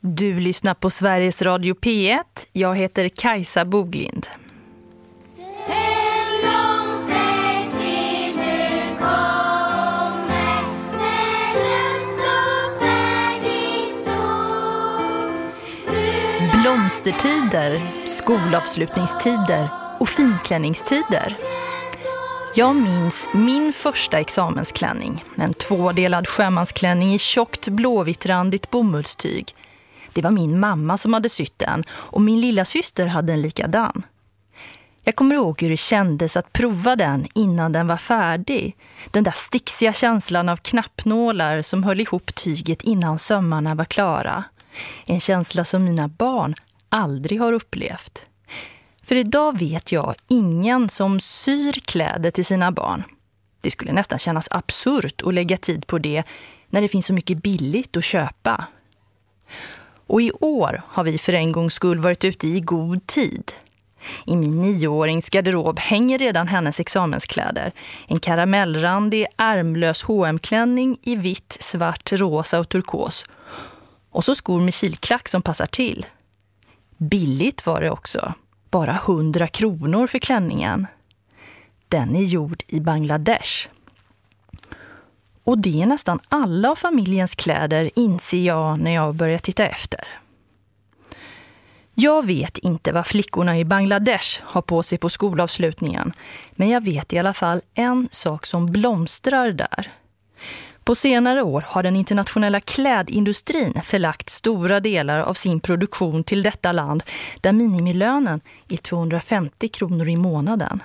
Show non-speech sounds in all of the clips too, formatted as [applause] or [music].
Du lyssnar på Sveriges Radio P1. Jag heter Kajsa Boglind. Blomstertider, skolavslutningstider och finklänningstider. Jag minns min första examensklänning. En tvådelad sjömansklänning i tjockt blåvittrandigt bomullstyg. Det var min mamma som hade sytt den och min lilla syster hade en likadan. Jag kommer ihåg hur det kändes att prova den innan den var färdig. Den där stixiga känslan av knappnålar som höll ihop tyget innan sömmarna var klara. En känsla som mina barn aldrig har upplevt. För idag vet jag ingen som syr kläder till sina barn. Det skulle nästan kännas absurt att lägga tid på det när det finns så mycket billigt att köpa. Och i år har vi för en gångs skull varit ute i god tid. I min nioårings garderob hänger redan hennes examenskläder. En karamellrandig, ärmlös H&M-klänning i vitt, svart, rosa och turkos. Och så skor med kilklack som passar till. Billigt var det också. Bara 100 kronor för klänningen. Den är gjord i Bangladesh. Och det är nästan alla av familjens kläder inser jag när jag börjar titta efter. Jag vet inte vad flickorna i Bangladesh har på sig på skolavslutningen. Men jag vet i alla fall en sak som blomstrar där. På senare år har den internationella klädindustrin förlagt stora delar av sin produktion till detta land där minimilönen är 250 kronor i månaden.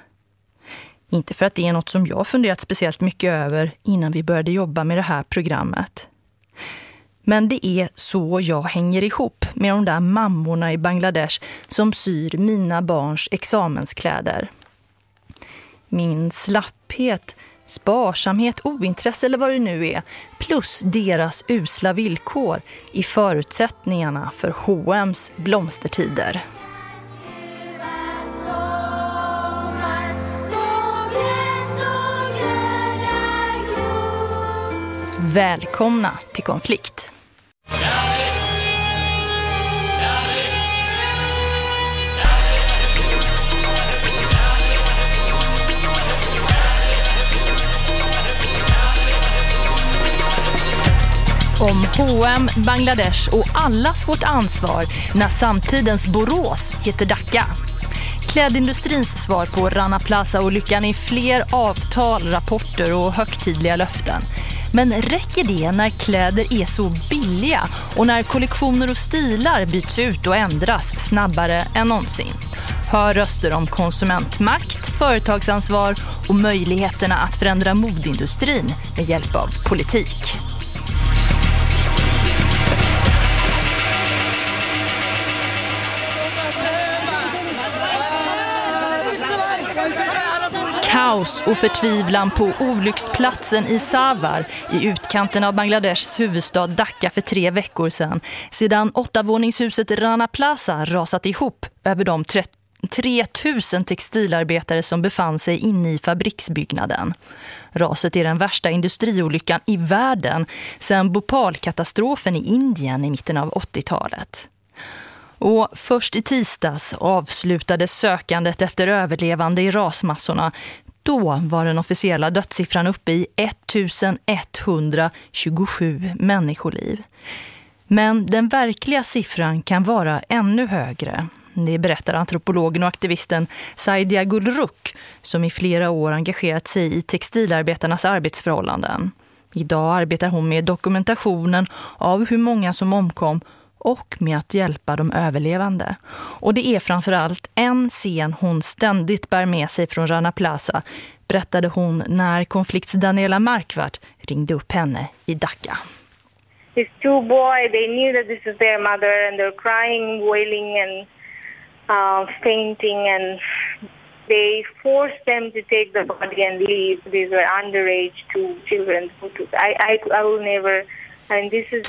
Inte för att det är något som jag funderat speciellt mycket över innan vi började jobba med det här programmet. Men det är så jag hänger ihop med de där mammorna i Bangladesh som syr mina barns examenskläder. Min slapphet sparsamhet, ointresse eller vad det nu är, plus deras usla villkor i förutsättningarna för H&M's blomstertider. Välkomna till konflikt. om H&M, Bangladesh och allas vårt ansvar när samtidens Borås heter Dhaka. Klädindustrins svar på Rana Plaza-olyckan är fler avtal, rapporter och högtidliga löften. Men räcker det när kläder är så billiga och när kollektioner och stilar byts ut och ändras snabbare än någonsin? Hör röster om konsumentmakt, företagsansvar och möjligheterna att förändra modindustrin med hjälp av politik. Kaos och förtvivlan på olycksplatsen i Savar i utkanten av Bangladeshs huvudstad Dhaka för tre veckor sedan. Sedan åttavåningshuset Rana Plaza rasat ihop över de 3000 textilarbetare som befann sig inne i fabriksbyggnaden. Raset är den värsta industriolyckan i världen sedan Bhopal-katastrofen i Indien i mitten av 80-talet. Och först i tisdags avslutades sökandet efter överlevande i rasmassorna då var den officiella dödssiffran uppe i 1127 människoliv. Men den verkliga siffran kan vara ännu högre. Det berättar antropologen och aktivisten Saidia Gulruk som i flera år engagerat sig i textilarbetarnas arbetsförhållanden. Idag arbetar hon med dokumentationen av hur många som omkom och med att hjälpa de överlevande. Och det är framförallt en scen hon ständigt bär med sig från Rana Plaza, berättade hon när konflikts Daniela Markvart ringde upp henne i Dhaka. These two boys, they knew that this is their mother and they're crying, wailing and uh, fainting and they forced them to take the body and leave. These were underage two children. I, I, I will never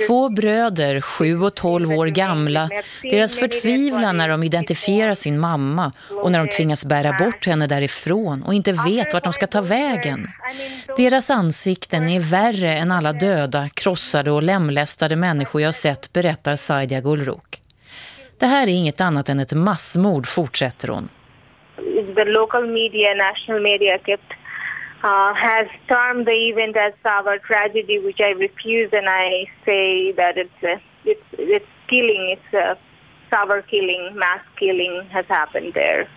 Två bröder, sju och tolv år gamla, deras förtvivlan när de identifierar sin mamma och när de tvingas bära bort henne därifrån och inte vet vart de ska ta vägen. Deras ansikten är värre än alla döda, krossade och lemlästade människor jag sett, berättar Saidia Gulruk. Det här är inget annat än ett massmord, fortsätter hon. The local media, national media kept uh, has termed the event as Savar tragedy, which I refuse, and I say that it's a, it's it's killing, it's a Savar killing, mass killing has happened there.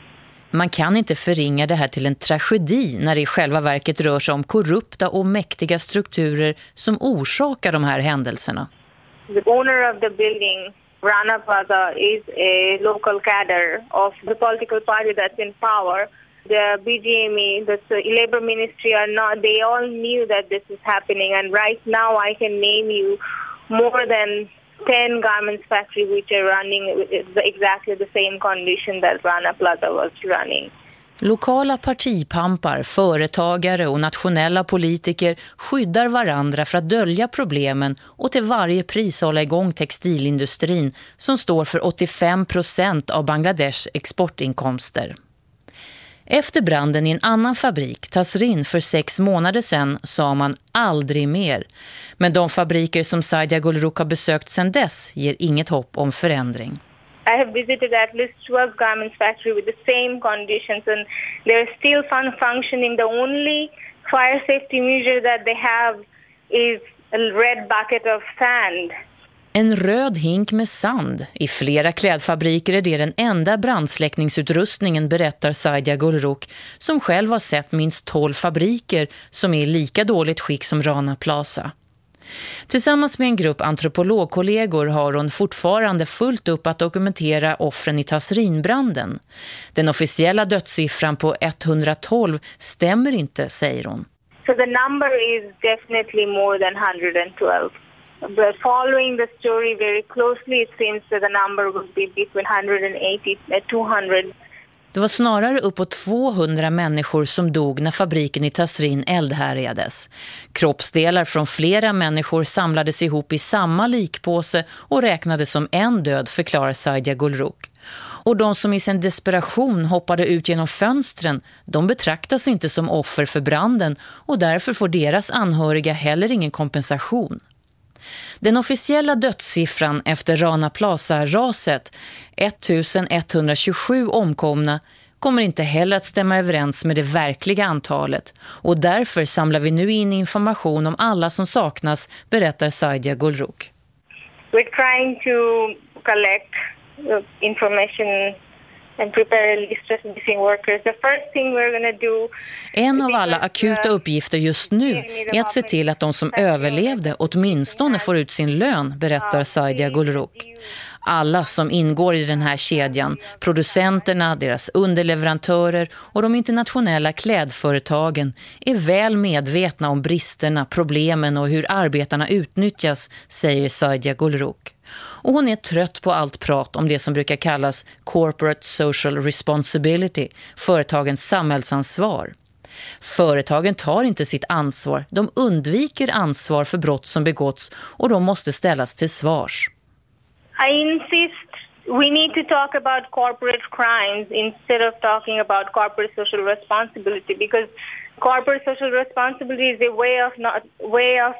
Man kan inte förringa det här till en tragedi när det i själva verket rör sig om korrupta och mäktiga strukturer som orsakar de här händelserna. The owner of the building, Rana Plaza, is a local cadre of the political party that's in power the BGME, the Labour Ministry are not, they all knew that this is happening. And right now I can name you more than 10 garments factory which are running exactly the same condition that Rana Plaza was running. Lokala partipampar, företagare och nationella politiker skyddar varandra för att dölja problemen och till varje pris hålla igång textilindustrin som står för 85 procent av Bangladesh exportinkomster. Efter branden i en annan fabrik, Tasrin, för sex månader sedan sa man aldrig mer. Men de fabriker som Sadia Gulruk har besökt sedan dess ger inget hopp om förändring. I have visited at least 12 garments factory with the same conditions and they're still fun functioning. The only fire safety measure that they have is a red bucket of sand. En röd hink med sand. I flera klädfabriker är det den enda brandsläckningsutrustningen, berättar Saidja Gulruk, som själv har sett minst 12 fabriker som är i lika dåligt skick som Rana Plaza. Tillsammans med en grupp antropologkollegor har hon fortfarande fullt upp att dokumentera offren i Tasrinbranden. Den officiella dödssiffran på 112 stämmer inte, säger hon. So the number is definitely more than 112. But following the story very closely, it seems that the number would be between 180 and 200. Uh, Det var snarare uppåt 200 människor som dog när fabriken i Tasrin eldhärjades. Kroppsdelar från flera människor samlades ihop i samma likpåse och räknades som en död, förklarar Saidja Gulruk. Och de som i sin desperation hoppade ut genom fönstren, de betraktas inte som offer för branden och därför får deras anhöriga heller ingen kompensation. Den officiella dödssiffran efter Rana Plaza-raset, 1127 omkomna, kommer inte heller att stämma överens med det verkliga antalet. Och därför samlar vi nu in information om alla som saknas, berättar Saidia Gulruk. We're trying to collect uh, information en av alla akuta uppgifter just nu är att se till att de som överlevde åtminstone får ut sin lön, berättar Saidia Gulruk. Alla som ingår i den här kedjan, producenterna, deras underleverantörer och de internationella klädföretagen är väl medvetna om bristerna, problemen och hur arbetarna utnyttjas, säger Saidia Gulruk. Och hon är trött på allt prat om det som brukar kallas corporate social responsibility, företagens samhällsansvar. Företagen tar inte sitt ansvar, de undviker ansvar för brott som begåtts och de måste ställas till svars. I insist we need to talk about corporate crimes instead of talking about corporate social responsibility because corporate social responsibility is a way of not way of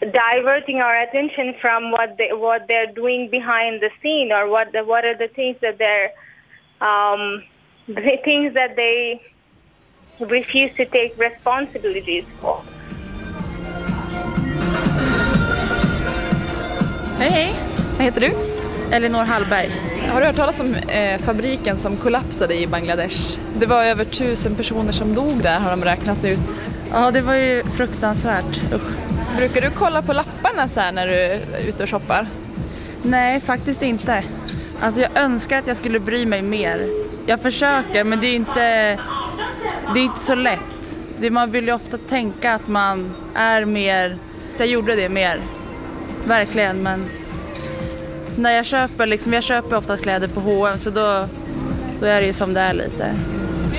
diverting our attention from what they what they're doing behind the scene or what the, what are the things that they're um, the things that they refuse to take responsibilities for. Hej hej, vad heter du? Elinor Hallberg. Har du hört talas om eh, fabriken som kollapsade i Bangladesh? Det var över tusen personer som dog där har de räknat ut. Ja, det var ju fruktansvärt. Usch. Brukar du kolla på lapparna så när du är ute och shoppar? Nej, faktiskt inte. Alltså jag önskar att jag skulle bry mig mer. Jag försöker men det är inte, det är inte så lätt. Det, man vill ju ofta tänka att man är mer, jag gjorde det mer. Verkligen men när jag köper, liksom, jag köper ofta kläder på H&M så då, då är det ju som det är lite.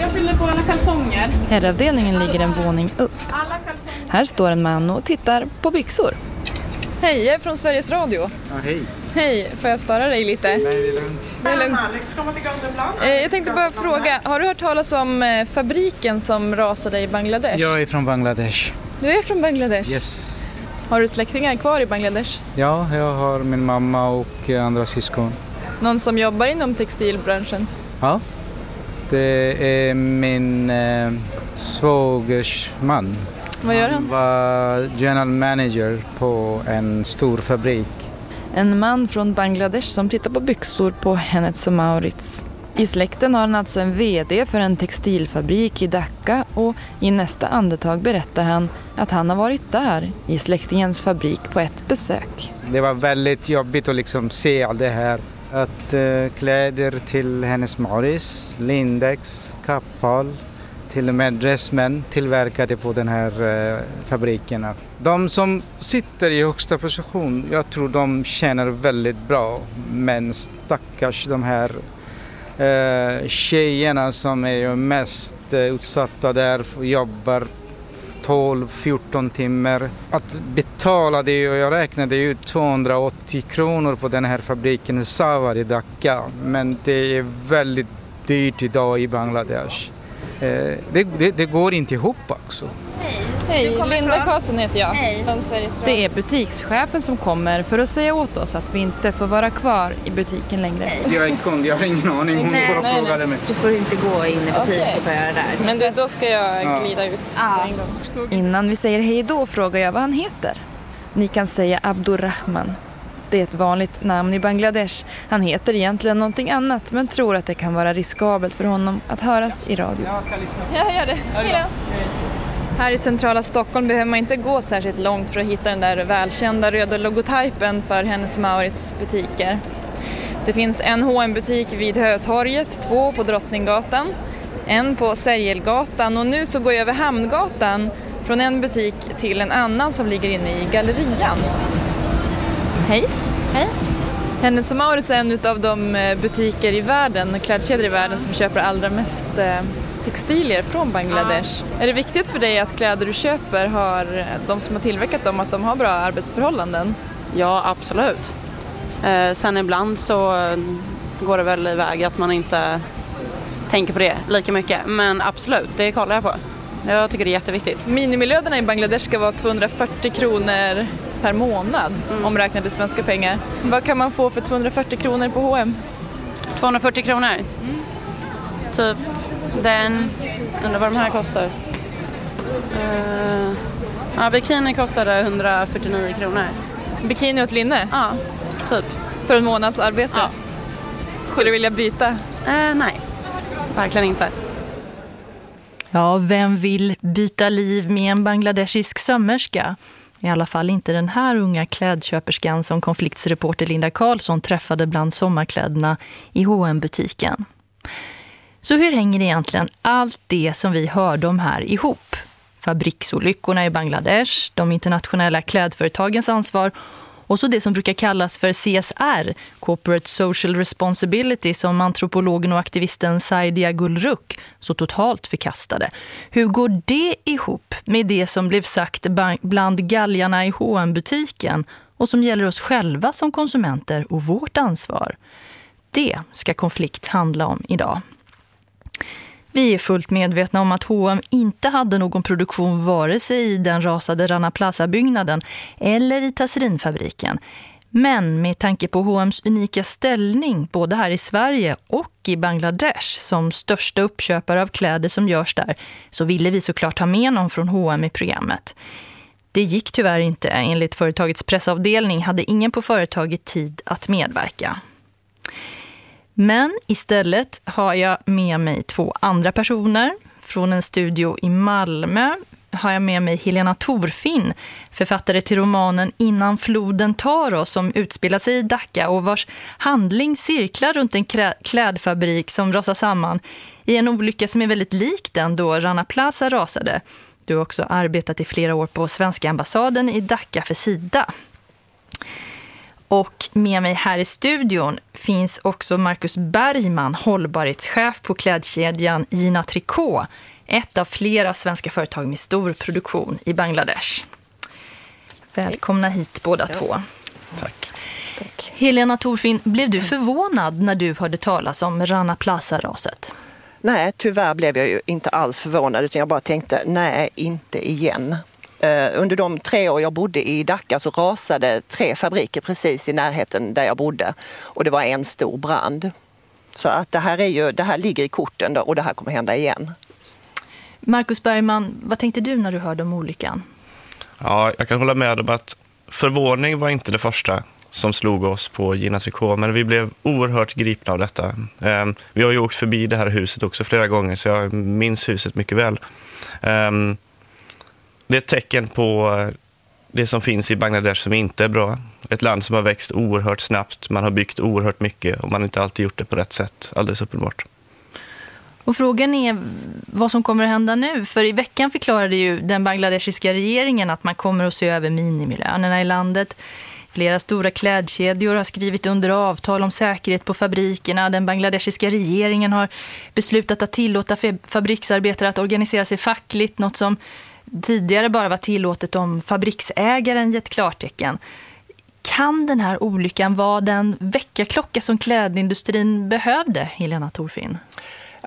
Jag fyller på alla kalsonger. Herravdelningen ligger en våning upp. Här står en man och tittar på byxor. Hej, jag är från Sveriges Radio. Ja, hej. Hej, får jag störa dig lite? Nej, det är lugnt. Det är lugnt. Eh, Jag tänkte bara fråga, har du hört talas om eh, fabriken som rasade i Bangladesh? Jag är från Bangladesh. Du är från Bangladesh? Yes. Har du släktingar kvar i Bangladesh? Ja, jag har min mamma och eh, andra syskon. Någon som jobbar inom textilbranschen? Ja. Det är min eh, svågers man. Vad gör Han han? var general manager på en stor fabrik. En man från Bangladesh som tittar på byxor på Hennes och Maurits. I släkten har han alltså en VD för en textilfabrik i Dhaka och i nästa andetag berättar han att han har varit där i släktingens fabrik på ett besök. Det var väldigt jobbigt att liksom se allt det här. Att eh, kläder till hennes Maurice, Lindex, Kappahl, till och med Dressmen tillverkade på den här eh, fabriken. De som sitter i högsta position, jag tror de tjänar väldigt bra. Men stackars de här eh, tjejerna som är ju mest eh, utsatta där, jobbar 12-14 timmar. Att betala det, och jag räknade ut 280 kronor på den här fabriken Savar i Dhaka. Men det är väldigt dyrt idag i Bangladesh. Eh, det, det, det går inte ihop alltså. också. Hej, Linda Karlsson heter jag. Radio. Det är butikschefen som kommer för att säga åt oss att vi inte får vara kvar i butiken längre. Jag är kund, jag har ingen aning. Hon Nej, bara nej, frågade mig. Du får inte gå in i butik Okej. och börja där. Men du, då ska jag Ja. glida ut Ja. på en gång. Innan vi säger hej då frågar jag vad han heter. Ni kan säga Abdurrahman. Det är ett vanligt namn i Bangladesh. Han heter egentligen någonting annat men tror att det kan vara riskabelt för honom att höras i radio. Jag gör det. Hej då. Här i centrala Stockholm behöver man inte gå särskilt långt för att hitta den där välkända röda logotypen för Hennes Maurits butiker. Det finns en hm butik vid Hötorget, två på Drottninggatan, en på Sergelgatan och nu så går jag över Hamngatan från en butik till en annan som ligger inne i Gallerian. Hej! Hej. Hennes och Mauritz är en av de eh, butiker i världen, klädkedjor i världen som köper allra mest eh, textilier från Bangladesh. Är det viktigt för dig att kläder du köper har de som har tillverkat dem, att de har bra arbetsförhållanden? Ja, absolut. Eh, sen ibland så går det väl iväg att man inte tänker på det lika mycket. Men absolut, det kollar jag på. Jag tycker det är jätteviktigt. Minimilönerna i Bangladesh ska vara 240 kronor per månad omräknat i svenska pengar. Vad kan man få för 240 kronor på H&M? 240 kronor. Typ den, undrar vad de här kostar. Uh, ja, bikini kostade 149 kronor. Bikini och ett linne Ja, typ. för en månads arbete. Ja. Skulle du vilja byta? Eh, nej, verkligen inte. Ja, vem vill byta liv med en bangladeshisk sömmerska? I alla fall inte den här unga klädköperskan som konfliktsreporter Linda Karlsson träffade bland sommarkläderna i hm butiken så hur hänger egentligen allt det som vi hörde om här ihop? Fabriksolyckorna i Bangladesh, de internationella klädföretagens ansvar och så det som brukar kallas för CSR, Corporate Social Responsibility, som antropologen och aktivisten Saidia Gulruk så totalt förkastade. Hur går det ihop med det som blev sagt bland galjarna i hm butiken och som gäller oss själva som konsumenter och vårt ansvar? Det ska konflikt handla om idag. Vi är fullt medvetna om att H&M inte hade någon produktion vare sig i den rasade Rana Plaza-byggnaden eller i Tasserinfabriken. Men med tanke på H&M's unika ställning både här i Sverige och i Bangladesh som största uppköpare av kläder som görs där så ville vi såklart ha med någon från H&M i programmet. Det gick tyvärr inte. Enligt företagets pressavdelning hade ingen på företaget tid att medverka. Men istället har jag med mig två andra personer. Från en studio i Malmö har jag med mig Helena Torfinn, författare till romanen Innan floden tar oss som utspelar sig i Dhaka och vars handling cirklar runt en klädfabrik som rasar samman i en olycka som är väldigt lik den då Rana Plaza rasade. Du har också arbetat i flera år på svenska ambassaden i Dhaka för Sida. Och med mig här i studion finns också Marcus Bergman, hållbarhetschef på klädkedjan Gina Tricot. Ett av flera svenska företag med stor produktion i Bangladesh. Välkomna hit båda ja. två. Tack. Tack. Helena Torfin, blev du förvånad när du hörde talas om Rana Plaza-raset? Nej, tyvärr blev jag ju inte alls förvånad utan jag bara tänkte nej, inte igen. Uh, under de tre år jag bodde i Dhaka så rasade tre fabriker precis i närheten där jag bodde och det var en stor brand. Så att det här, är ju, det här ligger i korten då, och det här kommer hända igen. Marcus Bergman, vad tänkte du när du hörde om olyckan? Ja, jag kan hålla med om att förvåning var inte det första som slog oss på Gina Tricot, men vi blev oerhört gripna av detta. Ehm, vi har ju åkt förbi det här huset också flera gånger, så jag minns huset mycket väl. Det är ett tecken på eh, det som finns i Bangladesh som inte är bra. Ett land som har växt oerhört snabbt, man har byggt oerhört mycket och man har inte alltid gjort det på rätt sätt, alldeles uppenbart. Och frågan är vad som kommer att hända nu. För i veckan förklarade ju den bangladeshiska regeringen att man kommer att se över minimilönerna i landet. Flera stora klädkedjor har skrivit under avtal om säkerhet på fabrikerna. Den bangladeshiska regeringen har beslutat att tillåta fabriksarbetare att organisera sig fackligt. Något som tidigare bara var tillåtet om fabriksägaren gett klartecken. Kan den här olyckan vara den väckarklocka som klädindustrin behövde, Helena Torfin?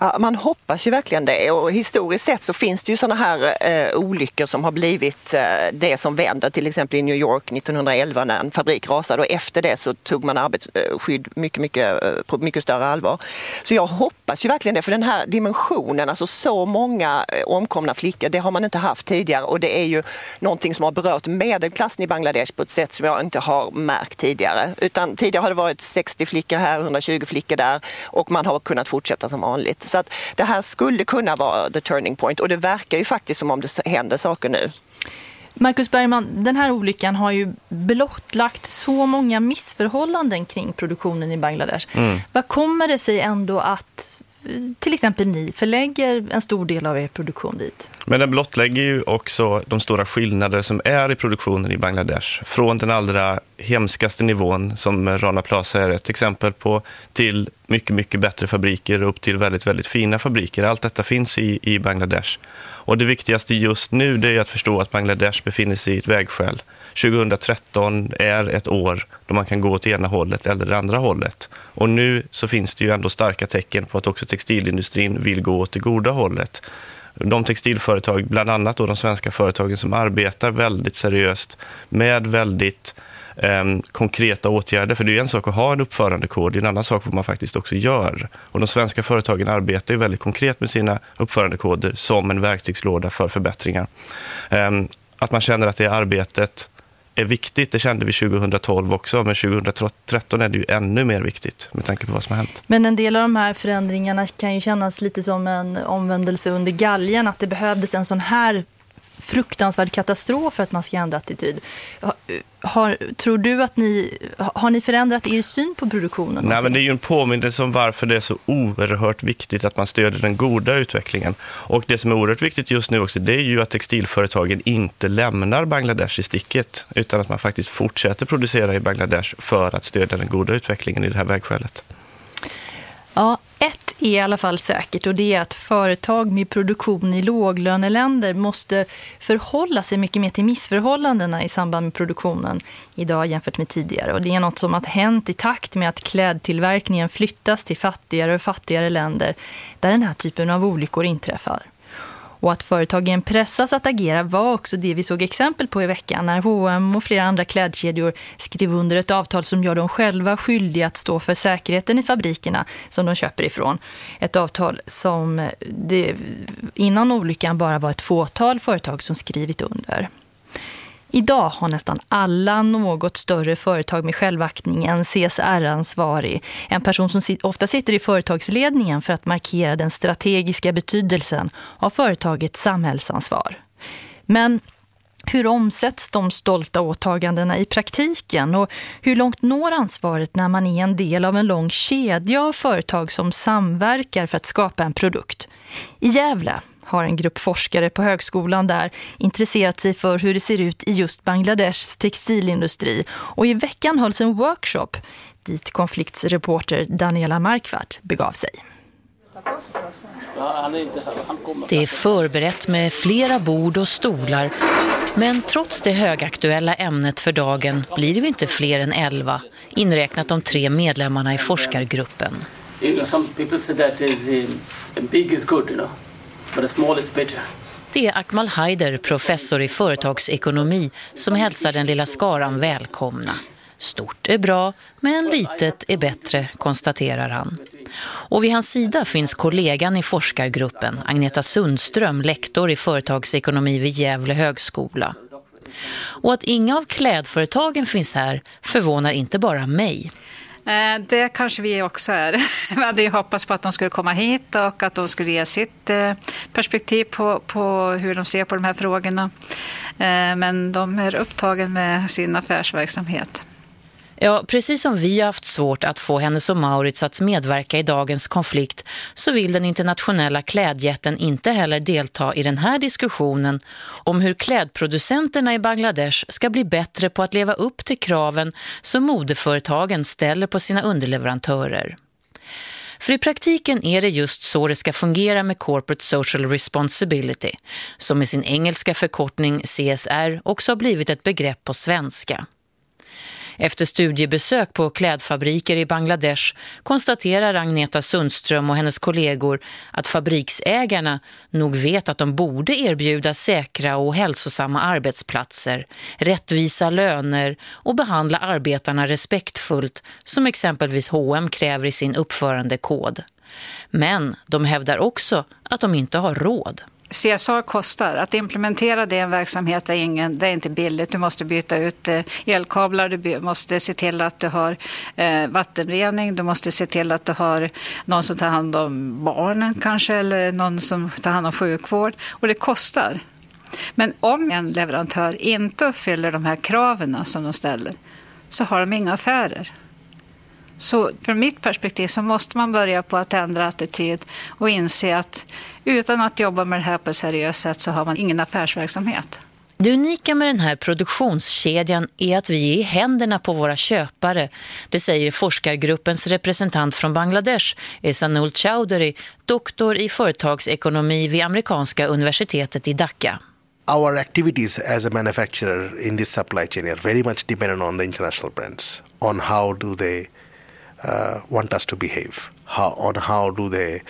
Ja, man hoppas ju verkligen det och historiskt sett så finns det ju sådana här eh, olyckor som har blivit eh, det som vänder. Till exempel i New York 1911 när en fabrik rasade och efter det så tog man arbetsskydd mycket, mycket, eh, på mycket större allvar. Så jag hoppas ju verkligen det för den här dimensionen, alltså så många eh, omkomna flickor, det har man inte haft tidigare och det är ju någonting som har berört medelklassen i Bangladesh på ett sätt som jag inte har märkt tidigare. Utan tidigare har det varit 60 flickor här, 120 flickor där och man har kunnat fortsätta som vanligt. Så att det här skulle kunna vara the turning point och det verkar ju faktiskt som om det händer saker nu. Marcus Bergman, den här olyckan har ju blottlagt så många missförhållanden kring produktionen i Bangladesh. Mm. Vad kommer det sig ändå att till exempel ni förlägger en stor del av er produktion dit. Men den blottlägger ju också de stora skillnader som är i produktionen i Bangladesh. Från den allra hemskaste nivån, som Rana Plaza är ett exempel på, till mycket, mycket bättre fabriker upp till väldigt, väldigt fina fabriker. Allt detta finns i, i Bangladesh. Och det viktigaste just nu det är att förstå att Bangladesh befinner sig i ett vägskäl. 2013 är ett år då man kan gå åt ena hållet eller det andra hållet. Och nu så finns det ju ändå starka tecken på att också textilindustrin vill gå åt det goda hållet. De textilföretag, bland annat då de svenska företagen som arbetar väldigt seriöst med väldigt Ehm, konkreta åtgärder. För det är en sak att ha en uppförandekod, det är en annan sak vad man faktiskt också gör. Och de svenska företagen arbetar ju väldigt konkret med sina uppförandekoder som en verktygslåda för förbättringar. Eh, att man känner att det arbetet är viktigt, det kände vi 2012 också, men 2013 är det ju ännu mer viktigt med tanke på vad som har hänt. Men en del av de här förändringarna kan ju kännas lite som en omvändelse under galgen, att det behövdes en sån här fruktansvärd katastrof för att man ska ändra attityd. Har, tror du att ni, har ni förändrat er syn på produktionen? Nej, men det är ju en påminnelse om varför det är så oerhört viktigt att man stöder den goda utvecklingen. Och det som är oerhört viktigt just nu också, det är ju att textilföretagen inte lämnar Bangladesh i sticket, utan att man faktiskt fortsätter producera i Bangladesh för att stödja den goda utvecklingen i det här vägskälet. Ja, är i alla fall säkert och det är att företag med produktion i låglöneländer måste förhålla sig mycket mer till missförhållandena i samband med produktionen idag jämfört med tidigare. Och det är något som har hänt i takt med att klädtillverkningen flyttas till fattigare och fattigare länder där den här typen av olyckor inträffar. Och att företagen pressas att agera var också det vi såg exempel på i veckan när H&M och flera andra klädkedjor skrev under ett avtal som gör dem själva skyldiga att stå för säkerheten i fabrikerna som de köper ifrån. Ett avtal som det, innan olyckan bara var ett fåtal företag som skrivit under. Idag har nästan alla något större företag med självaktning en CSR-ansvarig. En person som ofta sitter i företagsledningen för att markera den strategiska betydelsen av företagets samhällsansvar. Men hur omsätts de stolta åtagandena i praktiken och hur långt når ansvaret när man är en del av en lång kedja av företag som samverkar för att skapa en produkt? I Gävle har en grupp forskare på högskolan där intresserat sig för hur det ser ut i just Bangladeshs textilindustri. Och i veckan hölls en workshop dit konfliktsreporter Daniela Markvart begav sig. Det är förberett med flera bord och stolar. Men trots det högaktuella ämnet för dagen blir det inte fler än elva, inräknat de tre medlemmarna i forskargruppen. You know, some people say that is, uh, big is good, you know. Det är Akmal Haider, professor i företagsekonomi, som hälsar den lilla skaran välkomna. Stort är bra, men litet är bättre, konstaterar han. Och vid hans sida finns kollegan i forskargruppen, Agneta Sundström, lektor i företagsekonomi vid Gävle högskola. Och att inga av klädföretagen finns här förvånar inte bara mig. Eh, det kanske vi också är. [laughs] Vi hade ju hoppats på att de skulle komma hit och att de skulle ge sitt eh, perspektiv på, på hur de ser på de här frågorna. Eh, men de är upptagen med sin affärsverksamhet. Ja, precis som vi har haft svårt att få Hennes och Maurits att medverka i dagens konflikt så vill den internationella klädjätten inte heller delta i den här diskussionen om hur klädproducenterna i Bangladesh ska bli bättre på att leva upp till kraven som modeföretagen ställer på sina underleverantörer. För i praktiken är det just så det ska fungera med Corporate Social Responsibility, som med sin engelska förkortning CSR också har blivit ett begrepp på svenska. Efter studiebesök på klädfabriker i Bangladesh konstaterar Agneta Sundström och hennes kollegor att fabriksägarna nog vet att de borde erbjuda säkra och hälsosamma arbetsplatser, rättvisa löner och behandla arbetarna respektfullt som exempelvis H&M kräver i sin uppförandekod. Men de hävdar också att de inte har råd. CSR kostar. Att implementera det i en verksamhet är, ingen, det är inte billigt. Du måste byta ut eh, elkablar, du måste se till att du har eh, vattenrening, du måste se till att du har någon som tar hand om barnen kanske eller någon som tar hand om sjukvård. Och det kostar. Men om en leverantör inte uppfyller de här kraven som de ställer så har de inga affärer. Så från mitt perspektiv så måste man börja på att ändra attityd och inse att utan att jobba med det här på ett seriöst sätt så har man ingen affärsverksamhet. Det unika med den här produktionskedjan är att vi är i händerna på våra köpare. Det säger forskargruppens representant från Bangladesh, Esanul Chowdhury, doktor i företagsekonomi vid amerikanska universitetet i Dhaka. Our activities as a manufacturer in this supply chain are very much dependent on the international brands, on how do they uh, want us to behave, how, on how do they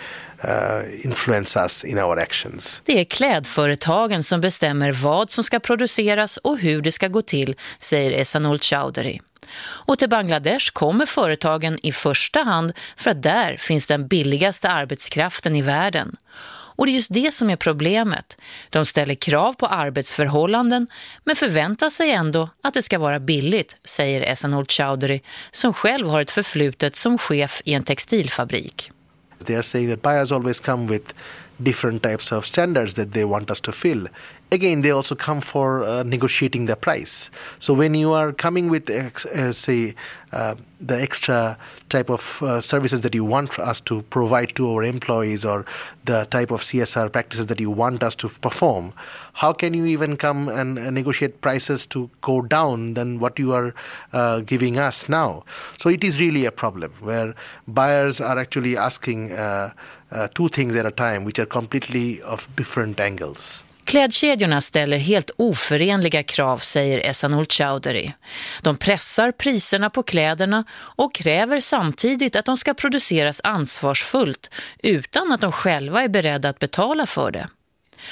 uh, influence us in our actions. Det är klädföretagen som bestämmer vad som ska produceras och hur det ska gå till, säger Esanol Chowdhury. Och till Bangladesh kommer företagen i första hand för att där finns den billigaste arbetskraften i världen. Och det är just det som är problemet. De ställer krav på arbetsförhållanden men förväntar sig ändå att det ska vara billigt, säger Esanol Chowdhury som själv har ett förflutet som chef i en textilfabrik. They are saying that buyers always come with different types of standards that they want us to fill. Again, they also come for uh, negotiating the price. So when you are coming with, uh, say, uh, the extra type of uh, services that you want us to provide to our employees or the type of CSR practices that you want us to perform, how can you even come and negotiate prices to go down than what you are uh, giving us now? So it is really a problem where buyers are actually asking uh, uh, two things at a time, which are completely of different angles. Klädkedjorna ställer helt oförenliga krav, säger Esanol Chowdhury. De pressar priserna på kläderna och kräver samtidigt att de ska produceras ansvarsfullt utan att de själva är beredda att betala för det.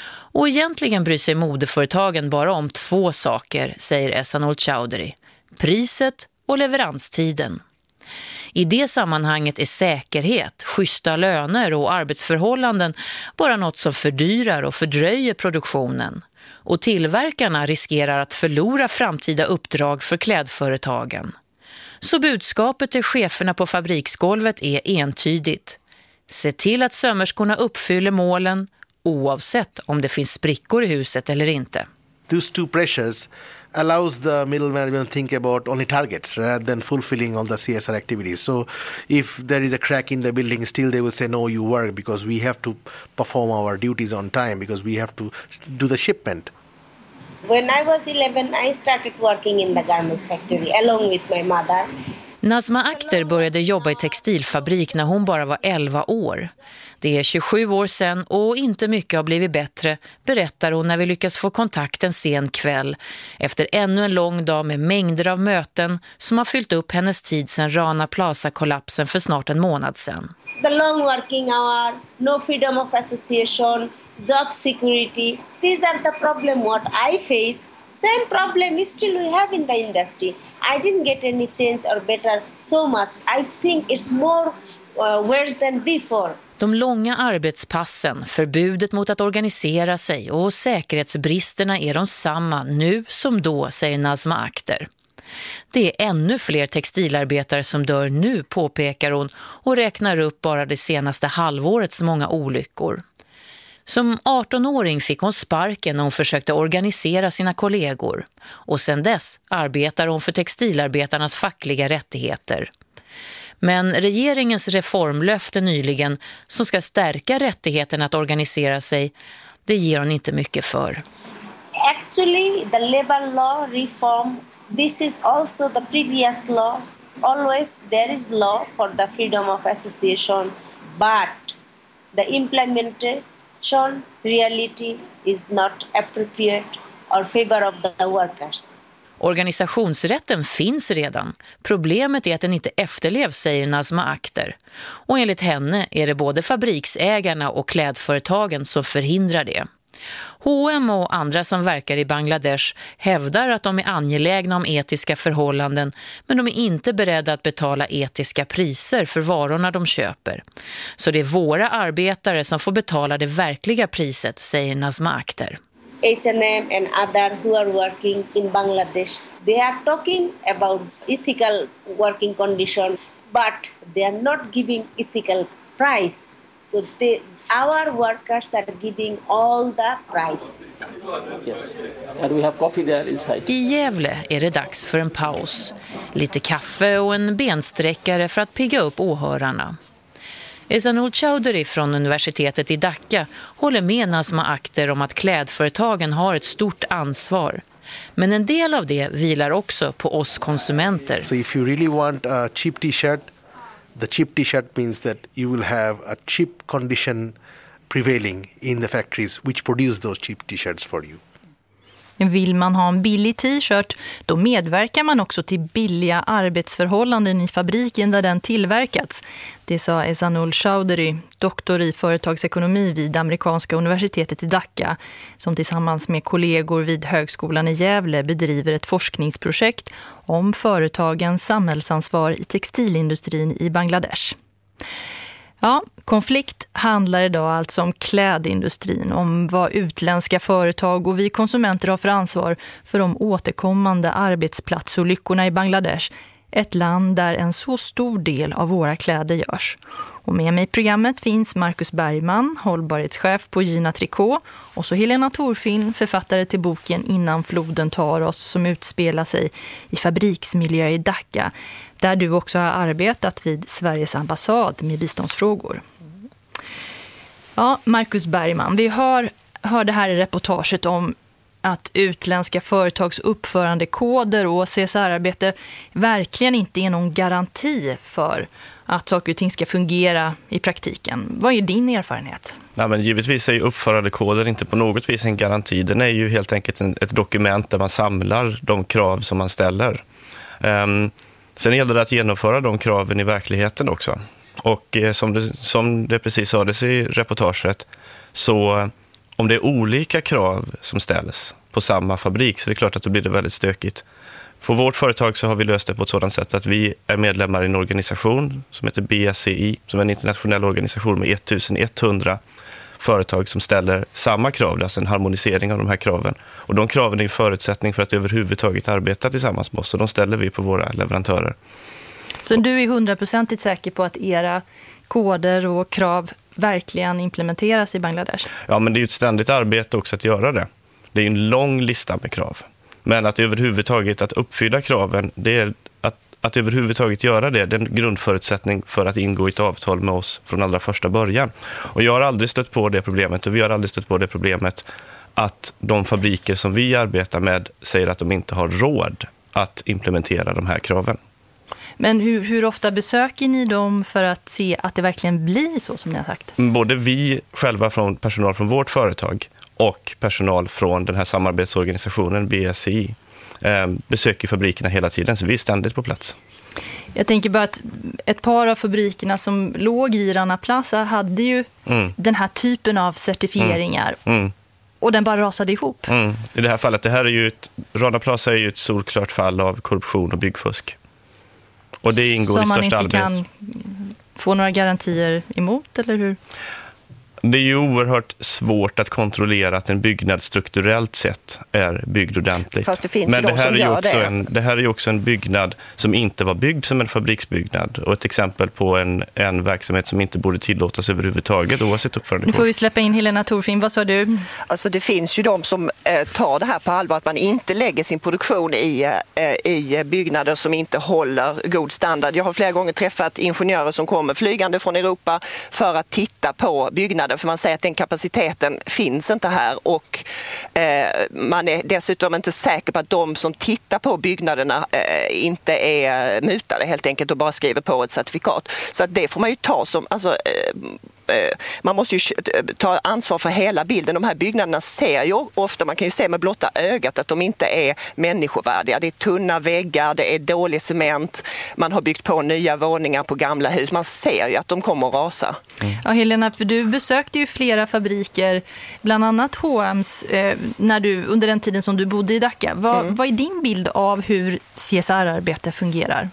Och egentligen bryr sig modeföretagen bara om två saker, säger Esanol Chowdhury. Priset och leveranstiden. I det sammanhanget är säkerhet, schyssta löner och arbetsförhållanden bara något som fördyrar och fördröjer produktionen. Och tillverkarna riskerar att förlora framtida uppdrag för klädföretagen. Så budskapet till cheferna på fabriksgolvet är entydigt. Se till att sömmerskorna uppfyller målen oavsett om det finns sprickor i huset eller inte. Those two pressures allows the middle management to think about only targets rather than fulfilling all the CSR activities. So if there is a crack in the building, still they will say, no, you work because we have to perform our duties on time because we have to do the shipment. When I was 11, I started working in the garments factory along with my mother. Nazma Akhter började jobba i textilfabrik när hon bara var 11 år. Det är 27 år sedan och inte mycket har blivit bättre, berättar hon när vi lyckas få kontakt en sen kväll. Efter ännu en lång dag med mängder av möten som har fyllt upp hennes tid sedan Rana Plaza-kollapsen för snart en månad sedan. The long working hour, no freedom of association, job security. These are the problem what I face. Same problem we still we have in the industry. I didn't get any change or better so much. I think it's more uh, worse than before. De långa arbetspassen, förbudet mot att organisera sig och säkerhetsbristerna är de samma nu som då, säger Nazma Akter. Det är ännu fler textilarbetare som dör nu, påpekar hon och räknar upp bara det senaste halvårets många olyckor. Som 18-åring fick hon sparken när hon försökte organisera sina kollegor och sedan dess arbetar hon för textilarbetarnas fackliga rättigheter. Men regeringens reformlöfte nyligen som ska stärka rättigheten att organisera sig, det ger hon inte mycket för. Actually, the labor law reform, this is also the previous law. Always there is law for the freedom of association, but the implementation reality is not appropriate or favor of the workers. Organisationsrätten finns redan. Problemet är att den inte efterlevs, säger Nazma Akter. Och enligt henne är det både fabriksägarna och klädföretagen som förhindrar det. H&M och andra som verkar i Bangladesh hävdar att de är angelägna om etiska förhållanden men de är inte beredda att betala etiska priser för varorna de köper. Så det är våra arbetare som får betala det verkliga priset, säger Nazma Akter. H&M and other who are working in Bangladesh. They are talking about ethical working condition, but they are not giving ethical price. So they, our workers are giving all the price. Yes, and we have coffee there inside. I Gävle är det dags för en paus. Lite kaffe och en bensträckare för att pigga upp åhörarna. Ezanul Chowdhury från universitetet i Dhaka håller med Nazma Akter om att klädföretagen har ett stort ansvar. Men en del av det vilar också på oss konsumenter. So if you really want a cheap t-shirt, the cheap t-shirt means that you will have a cheap condition prevailing in the factories which produce those cheap t-shirts for you. Vill man ha en billig t-shirt, då medverkar man också till billiga arbetsförhållanden i fabriken där den tillverkats. Det sa Esanul Chowdhury, doktor i företagsekonomi vid amerikanska universitetet i Dhaka, som tillsammans med kollegor vid högskolan i Gävle bedriver ett forskningsprojekt om företagens samhällsansvar i textilindustrin i Bangladesh. Ja, konflikt handlar idag alltså om klädindustrin, om vad utländska företag och vi konsumenter har för ansvar för de återkommande arbetsplatsolyckorna i Bangladesh, ett land där en så stor del av våra kläder görs. Och med mig i programmet finns Marcus Bergman, hållbarhetschef på Gina Tricot och så Helena Torfin, författare till boken Innan floden tar oss som utspelar sig i fabriksmiljö i Dhaka där du också har arbetat vid Sveriges ambassad med biståndsfrågor. Ja, Marcus Bergman, vi hör, hörde här i reportaget om att utländska företags uppförandekoder och CSR-arbete verkligen inte är någon garanti för att saker och ting ska fungera i praktiken. Vad är din erfarenhet? Nej, men givetvis är uppförandekoder uppförandekoden inte på något vis en garanti. Den är ju helt enkelt ett dokument där man samlar de krav som man ställer. Ehm, Sen gäller det att genomföra de kraven i verkligheten också. Och eh, som, det, som det precis sades i reportaget, så eh, om det är olika krav som ställs på samma fabrik så är det klart att då blir det väldigt stökigt. På vårt företag så har vi löst det på ett sådant sätt att vi är medlemmar i en organisation som heter BSCI, som är en internationell organisation med 1100 företag som ställer samma krav, alltså en harmonisering av de här kraven. Och de kraven är en förutsättning för att överhuvudtaget arbeta tillsammans med oss och de ställer vi på våra leverantörer. Så du är hundraprocentigt säker på att era koder och krav verkligen implementeras i Bangladesh? Ja, men det är ju ett ständigt arbete också att göra det. Det är en lång lista med krav. Men att överhuvudtaget att uppfylla kraven, det är att, överhuvudtaget göra det, det är en grundförutsättning för att ingå i ett avtal med oss från allra första början. Och jag har aldrig stött på det problemet och vi har aldrig stött på det problemet att de fabriker som vi arbetar med säger att de inte har råd att implementera de här kraven. Men hur, hur ofta besöker ni dem för att se att det verkligen blir så som ni har sagt? Både vi själva från personal från vårt företag och personal från den här samarbetsorganisationen BSI besöker fabrikerna hela tiden, så vi är ständigt på plats. Jag tänker bara att ett par av fabrikerna som låg i Rana Plaza hade ju mm. den här typen av certifieringar. Mm. Mm. Och den bara rasade ihop. Mm. I det här fallet, det här är ju ett, Rana Plaza är ju ett solklart fall av korruption och byggfusk. Och det ingår i största allmänhet. Som man inte kan få några garantier emot, eller hur? Det är ju oerhört svårt att kontrollera att en byggnad strukturellt sett är byggd ordentligt. Fast det finns Men det här, är ju också det. En, det här är ju också en byggnad som inte var byggd som en fabriksbyggnad. Och ett exempel på en, en verksamhet som inte borde tillåtas överhuvudtaget oavsett uppförande. Nu får vi släppa in Helena Torfin. Vad sa du? Alltså det finns ju de som eh, tar det här på allvar, att man inte lägger sin produktion i, eh, i byggnader som inte håller god standard. Jag har flera gånger träffat ingenjörer som kommer flygande från Europa för att titta på byggnader för man säger att den kapaciteten finns inte här och eh, man är dessutom inte säker på att de som tittar på byggnaderna eh, inte är mutade helt enkelt och bara skriver på ett certifikat. Så att det får man ju ta som, alltså, Eh, man måste ju ta ansvar för hela bilden. De här byggnaderna ser ju ofta, man kan ju se med blotta ögat att de inte är människovärdiga. Det är tunna väggar, det är dålig cement, man har byggt på nya våningar på gamla hus. Man ser ju att de kommer att rasa. Mm. Ja, Helena, för du besökte ju flera fabriker, bland annat H&M's, eh, när du, under den tiden som du bodde i Dhaka. Vad, mm. vad är din bild av hur CSR-arbete fungerar?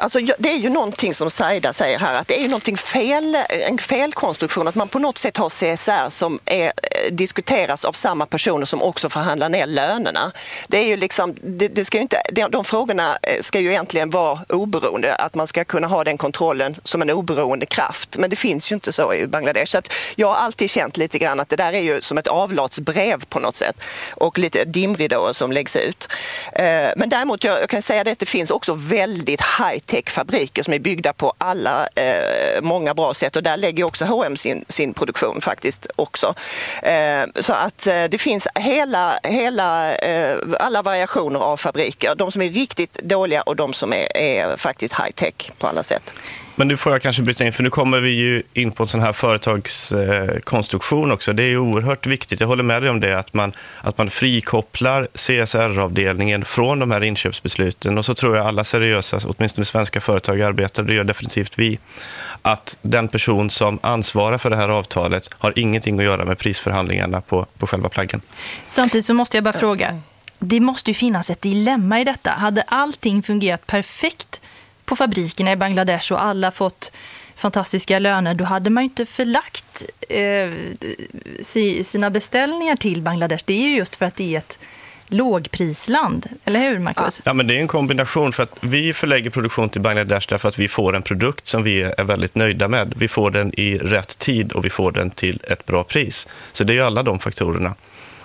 Alltså, det är ju någonting som Saida säger här, att det är ju någonting fel, en felkonstruktion, att man på något sätt har CSR som är, eh, diskuteras av samma personer som också förhandlar ner lönerna. Det är ju liksom, det, det ska ju inte, de, de frågorna eh, ska ju egentligen vara oberoende, att man ska kunna ha den kontrollen som en oberoende kraft. Men det finns ju inte så i Bangladesh. Så jag har alltid känt lite grann att det där är ju som ett avlatsbrev på något sätt och lite dimridåer som läggs ut. Eh, men däremot, jag, jag kan säga det att det finns också väldigt high techfabriker som är byggda på alla, eh, många bra sätt och där lägger också H&M sin, sin produktion faktiskt också. Eh, så att eh, det finns hela, hela, eh, alla variationer av fabriker. De som är riktigt dåliga och de som är, är faktiskt high tech på alla sätt. Men nu får jag kanske bryta in, för nu kommer vi ju in på en sån här företagskonstruktion också. Det är ju oerhört viktigt, jag håller med dig om det, att man, att man frikopplar CSR-avdelningen från de här inköpsbesluten. Och så tror jag alla seriösa, åtminstone svenska företag arbetar, det gör definitivt vi, att den person som ansvarar för det här avtalet har ingenting att göra med prisförhandlingarna på, på själva plaggen. Samtidigt så måste jag bara fråga, det måste ju finnas ett dilemma i detta. Hade allting fungerat perfekt på fabrikerna i Bangladesh och alla fått fantastiska löner, då hade man ju inte förlagt eh, sina beställningar till Bangladesh. Det är ju just för att det är ett lågprisland, eller hur Marcus? Ja, men det är en kombination för att vi förlägger produktion till Bangladesh därför att vi får en produkt som vi är väldigt nöjda med. Vi får den i rätt tid och vi får den till ett bra pris. Så det är ju alla de faktorerna.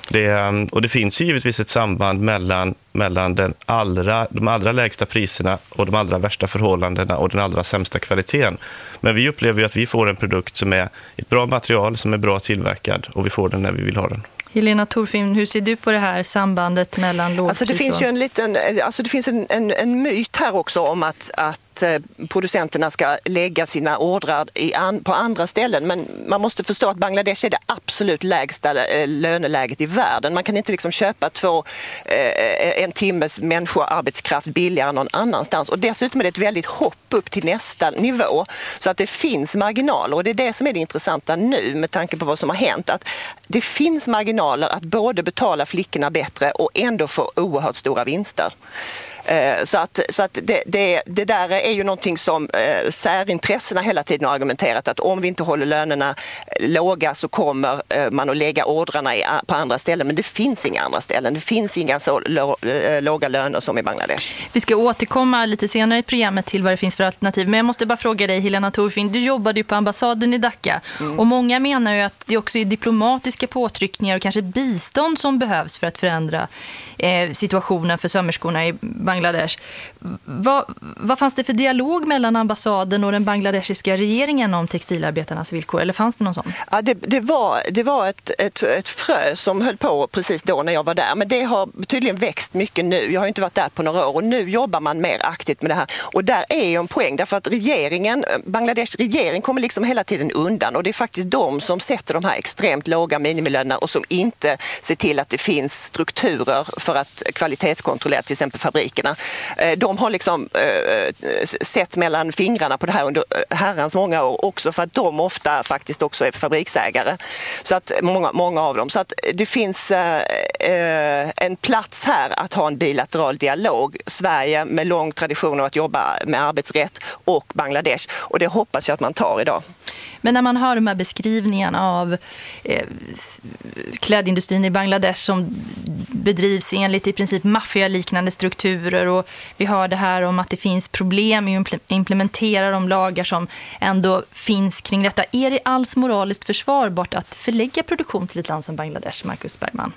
Det, ehm, och det finns ju givetvis ett samband mellan, mellan den allra, de allra lägsta priserna och de allra värsta förhållandena och den allra sämsta kvaliteten. Men vi upplever ju att vi får en produkt som är ett bra material, som är bra tillverkad och vi får den när vi vill ha den. Helena Torfin, hur ser du på det här sambandet mellan lågpris alltså det finns ju en liten, alltså det finns en, en, en myt här också om att, att att eh, producenterna ska lägga sina ordrar an, på andra ställen. Men man måste förstå att Bangladesh är det absolut lägsta eh, löneläget i världen. Man kan inte liksom köpa två, eh, en timmes människoarbetskraft billigare någon annanstans. Och dessutom är det ett väldigt hopp upp till nästa nivå. Så att det finns marginaler och det är det som är det intressanta nu med tanke på vad som har hänt. Att det finns marginaler att både betala flickorna bättre och ändå få oerhört stora vinster. Eh, så att, så att det, det, det, där är ju någonting som eh, särintressena hela tiden har argumenterat att om vi inte håller lönerna låga så kommer eh, man att lägga ordrarna på andra ställen. Men det finns inga andra ställen. Det finns inga så låga löner som i Bangladesh. Vi ska återkomma lite senare i programmet till vad det finns för alternativ. Men jag måste bara fråga dig Helena Torfin, du jobbade ju på ambassaden i Dhaka mm. och många menar ju att det också är diplomatiska påtryckningar och kanske bistånd som behövs för att förändra situationen för sömmerskorna i Bangladesh Bangladesh. Vad, vad fanns det för dialog mellan ambassaden och den bangladeshiska regeringen om textilarbetarnas villkor? Eller fanns det någon sån? Ja, det, det var, det var ett, ett, ett frö som höll på precis då när jag var där. Men det har tydligen växt mycket nu. Jag har inte varit där på några år och nu jobbar man mer aktivt med det här. Och där är ju en poäng därför att regeringen, Bangladesh regering kommer liksom hela tiden undan och det är faktiskt de som sätter de här extremt låga minimilönerna och som inte ser till att det finns strukturer för att kvalitetskontrollera till exempel fabrikerna. Eh, de har liksom eh, sett mellan fingrarna på det här under eh, herrans många år också för att de ofta faktiskt också är fabriksägare. Så att många, många av dem. Så att det finns eh, en plats här att ha en bilateral dialog. Sverige med lång tradition av att jobba med arbetsrätt och Bangladesh och det hoppas jag att man tar idag. Men när man hör de här beskrivningarna av eh, klädindustrin i Bangladesh som bedrivs enligt i princip maffialiknande strukturer och vi hör det här om att det finns problem med att implementera de lagar som ändå finns kring detta. Är det alls moraliskt försvarbart att förlägga produktion till ett land som Bangladesh, Marcus Bergman?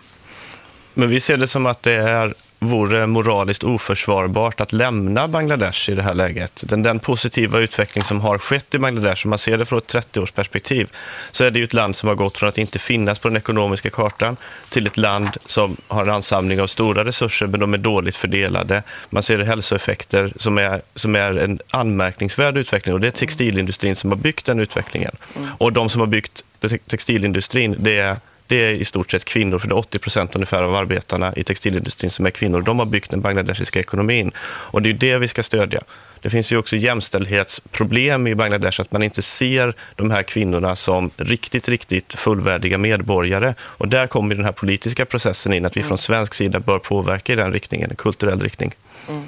Men vi ser det som att det är vore moraliskt oförsvarbart att lämna Bangladesh i det här läget. Den, den positiva utveckling som har skett i Bangladesh, om man ser det från ett 30-årsperspektiv, så är det ju ett land som har gått från att inte finnas på den ekonomiska kartan till ett land som har en ansamling av stora resurser, men de är dåligt fördelade. Man ser hälsoeffekter som är, som är en anmärkningsvärd utveckling och det är textilindustrin som har byggt den utvecklingen. Mm. Och de som har byggt textilindustrin, det är det är i stort sett kvinnor, för det är 80 procent ungefär av arbetarna i textilindustrin som är kvinnor. De har byggt den bangladeshiska ekonomin och det är det vi ska stödja. Det finns ju också jämställdhetsproblem i Bangladesh, att man inte ser de här kvinnorna som riktigt, riktigt fullvärdiga medborgare. Och där kommer den här politiska processen in, att vi från svensk sida bör påverka i den riktningen, en kulturell riktning. Mm.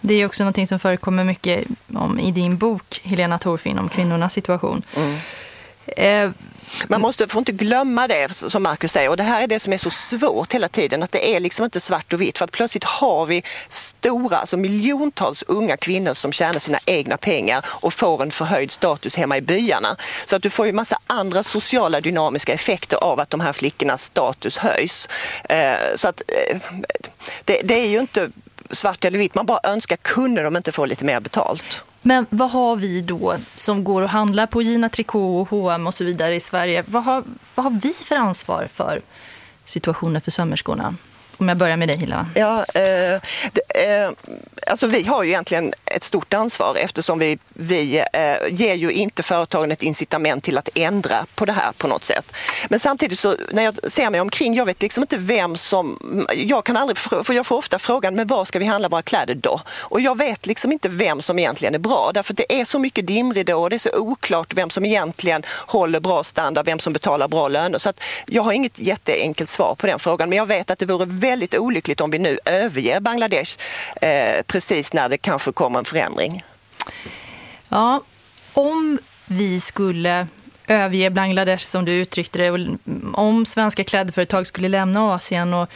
Det är också något som förekommer mycket om i din bok, Helena Torfin, om kvinnornas situation. Mm. Eh, man måste, får inte glömma det som Marcus säger och det här är det som är så svårt hela tiden att det är liksom inte svart och vitt för att plötsligt har vi stora, alltså miljontals unga kvinnor som tjänar sina egna pengar och får en förhöjd status hemma i byarna. Så att du får ju massa andra sociala dynamiska effekter av att de här flickornas status höjs. Eh, så att eh, det, det är ju inte svart eller vitt, man bara önskar kunde de inte få lite mer betalt. Men vad har vi då som går och handlar på Gina Tricot och H&M och så vidare i Sverige? Vad har, vad har vi för ansvar för situationen för sömmerskorna? Om jag börjar med dig, Helena. Ja, eh, eh, alltså vi har ju egentligen ett stort ansvar eftersom vi, vi eh, ger ju inte företagen ett incitament till att ändra på det här på något sätt. Men samtidigt så när jag ser mig omkring, jag vet liksom inte vem som... Jag kan aldrig, för jag får ofta frågan, men var ska vi handla våra kläder då? Och jag vet liksom inte vem som egentligen är bra därför det är så mycket dimridåer, det är så oklart vem som egentligen håller bra standard, vem som betalar bra löner. Så att jag har inget jätteenkelt svar på den frågan, men jag vet att det vore väldigt väldigt olyckligt om vi nu överger Bangladesh eh, precis när det kanske kommer en förändring. Ja, om vi skulle överge Bangladesh som du uttryckte det, om svenska klädföretag skulle lämna Asien. Och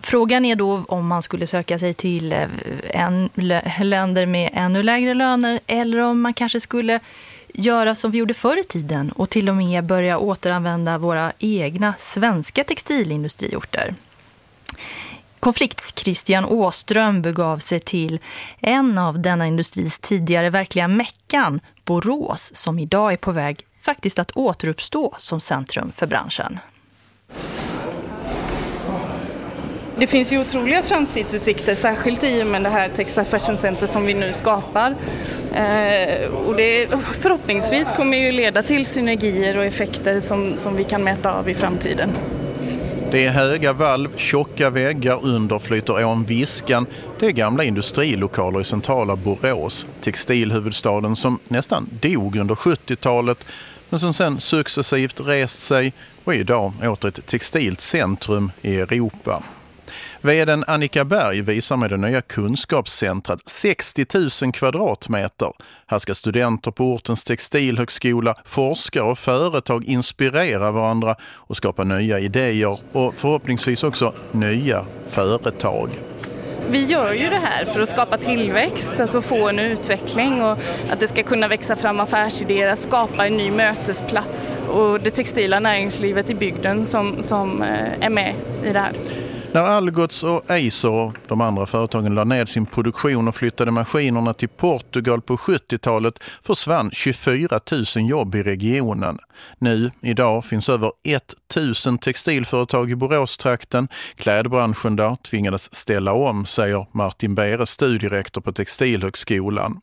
frågan är då om man skulle söka sig till eh, en, länder med ännu lägre löner eller om man kanske skulle göra som vi gjorde förr i tiden och till och med börja återanvända våra egna svenska textilindustriorter. Konflikts-Christian Åström begav sig till en av denna industris tidigare verkliga meckan, Borås, som idag är på väg faktiskt att återuppstå som centrum för branschen. Det finns ju otroliga framtidsutsikter, särskilt i och med det här Textile Fashion Center som vi nu skapar. Eh, och det förhoppningsvis kommer ju leda till synergier och effekter som, som vi kan mäta av i framtiden. Det är höga valv, tjocka väggar, under flyter ån Viskan. Det är gamla industrilokaler i centrala Borås, textilhuvudstaden som nästan dog under 70-talet men som sen successivt rest sig och är idag åter ett textilt centrum i Europa. Vd Annika Berg visar med det nya kunskapscentrat 60 000 kvadratmeter. Här ska studenter på ortens textilhögskola, forskare och företag inspirera varandra och skapa nya idéer och förhoppningsvis också nya företag vi gör ju det här för att skapa tillväxt, alltså få en utveckling och att det ska kunna växa fram affärsidéer, att skapa en ny mötesplats och det textila näringslivet i bygden som, som eh, är med i det här. När Algots och Acer och de andra företagen la ned sin produktion och flyttade maskinerna till Portugal på 70-talet försvann 24 000 jobb i regionen. Nu, idag, finns över 1 000 textilföretag i Boråstrakten. Klädbranschen där tvingades ställa om, säger Martin Beres, studierektor på Textilhögskolan.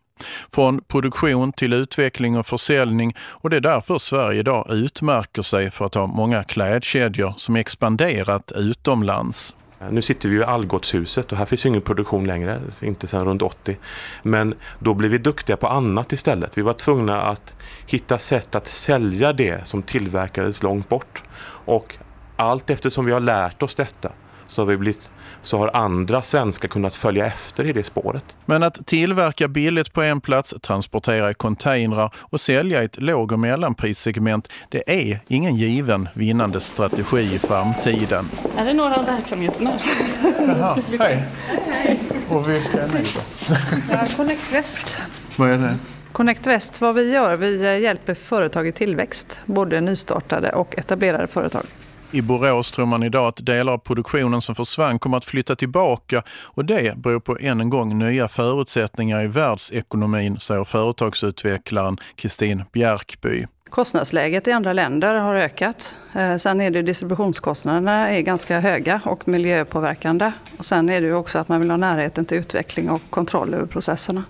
Från produktion till utveckling och försäljning och det är därför Sverige idag utmärker sig för att ha många klädkedjor som expanderat utomlands. Nu sitter vi i Algotshuset och här finns ingen produktion längre, inte sedan runt 80. Men då blev vi duktiga på annat istället. Vi var tvungna att hitta sätt att sälja det som tillverkades långt bort. Och allt eftersom vi har lärt oss detta så har vi blivit så har andra svenskar kunnat följa efter i det spåret. Men att tillverka billigt på en plats, transportera i containrar och sälja i ett låg- och mellanprissegment, det är ingen given vinnande strategi i framtiden. Är det några av verksamheterna? Jaha, hej. Hej. Och vilka är ni då? Ja, Connect West. Vad är det? Connect West, vad vi gör, vi hjälper företag i tillväxt, både nystartade och etablerade företag. I Borås tror man idag att delar av produktionen som försvann kommer att flytta tillbaka och det beror på än en gång nya förutsättningar i världsekonomin, säger företagsutvecklaren Kristin Bjärkby. Kostnadsläget i andra länder har ökat. Eh, sen är det distributionskostnaderna är ganska höga och miljöpåverkande. Och sen är det också att man vill ha närheten till utveckling och kontroll över processerna.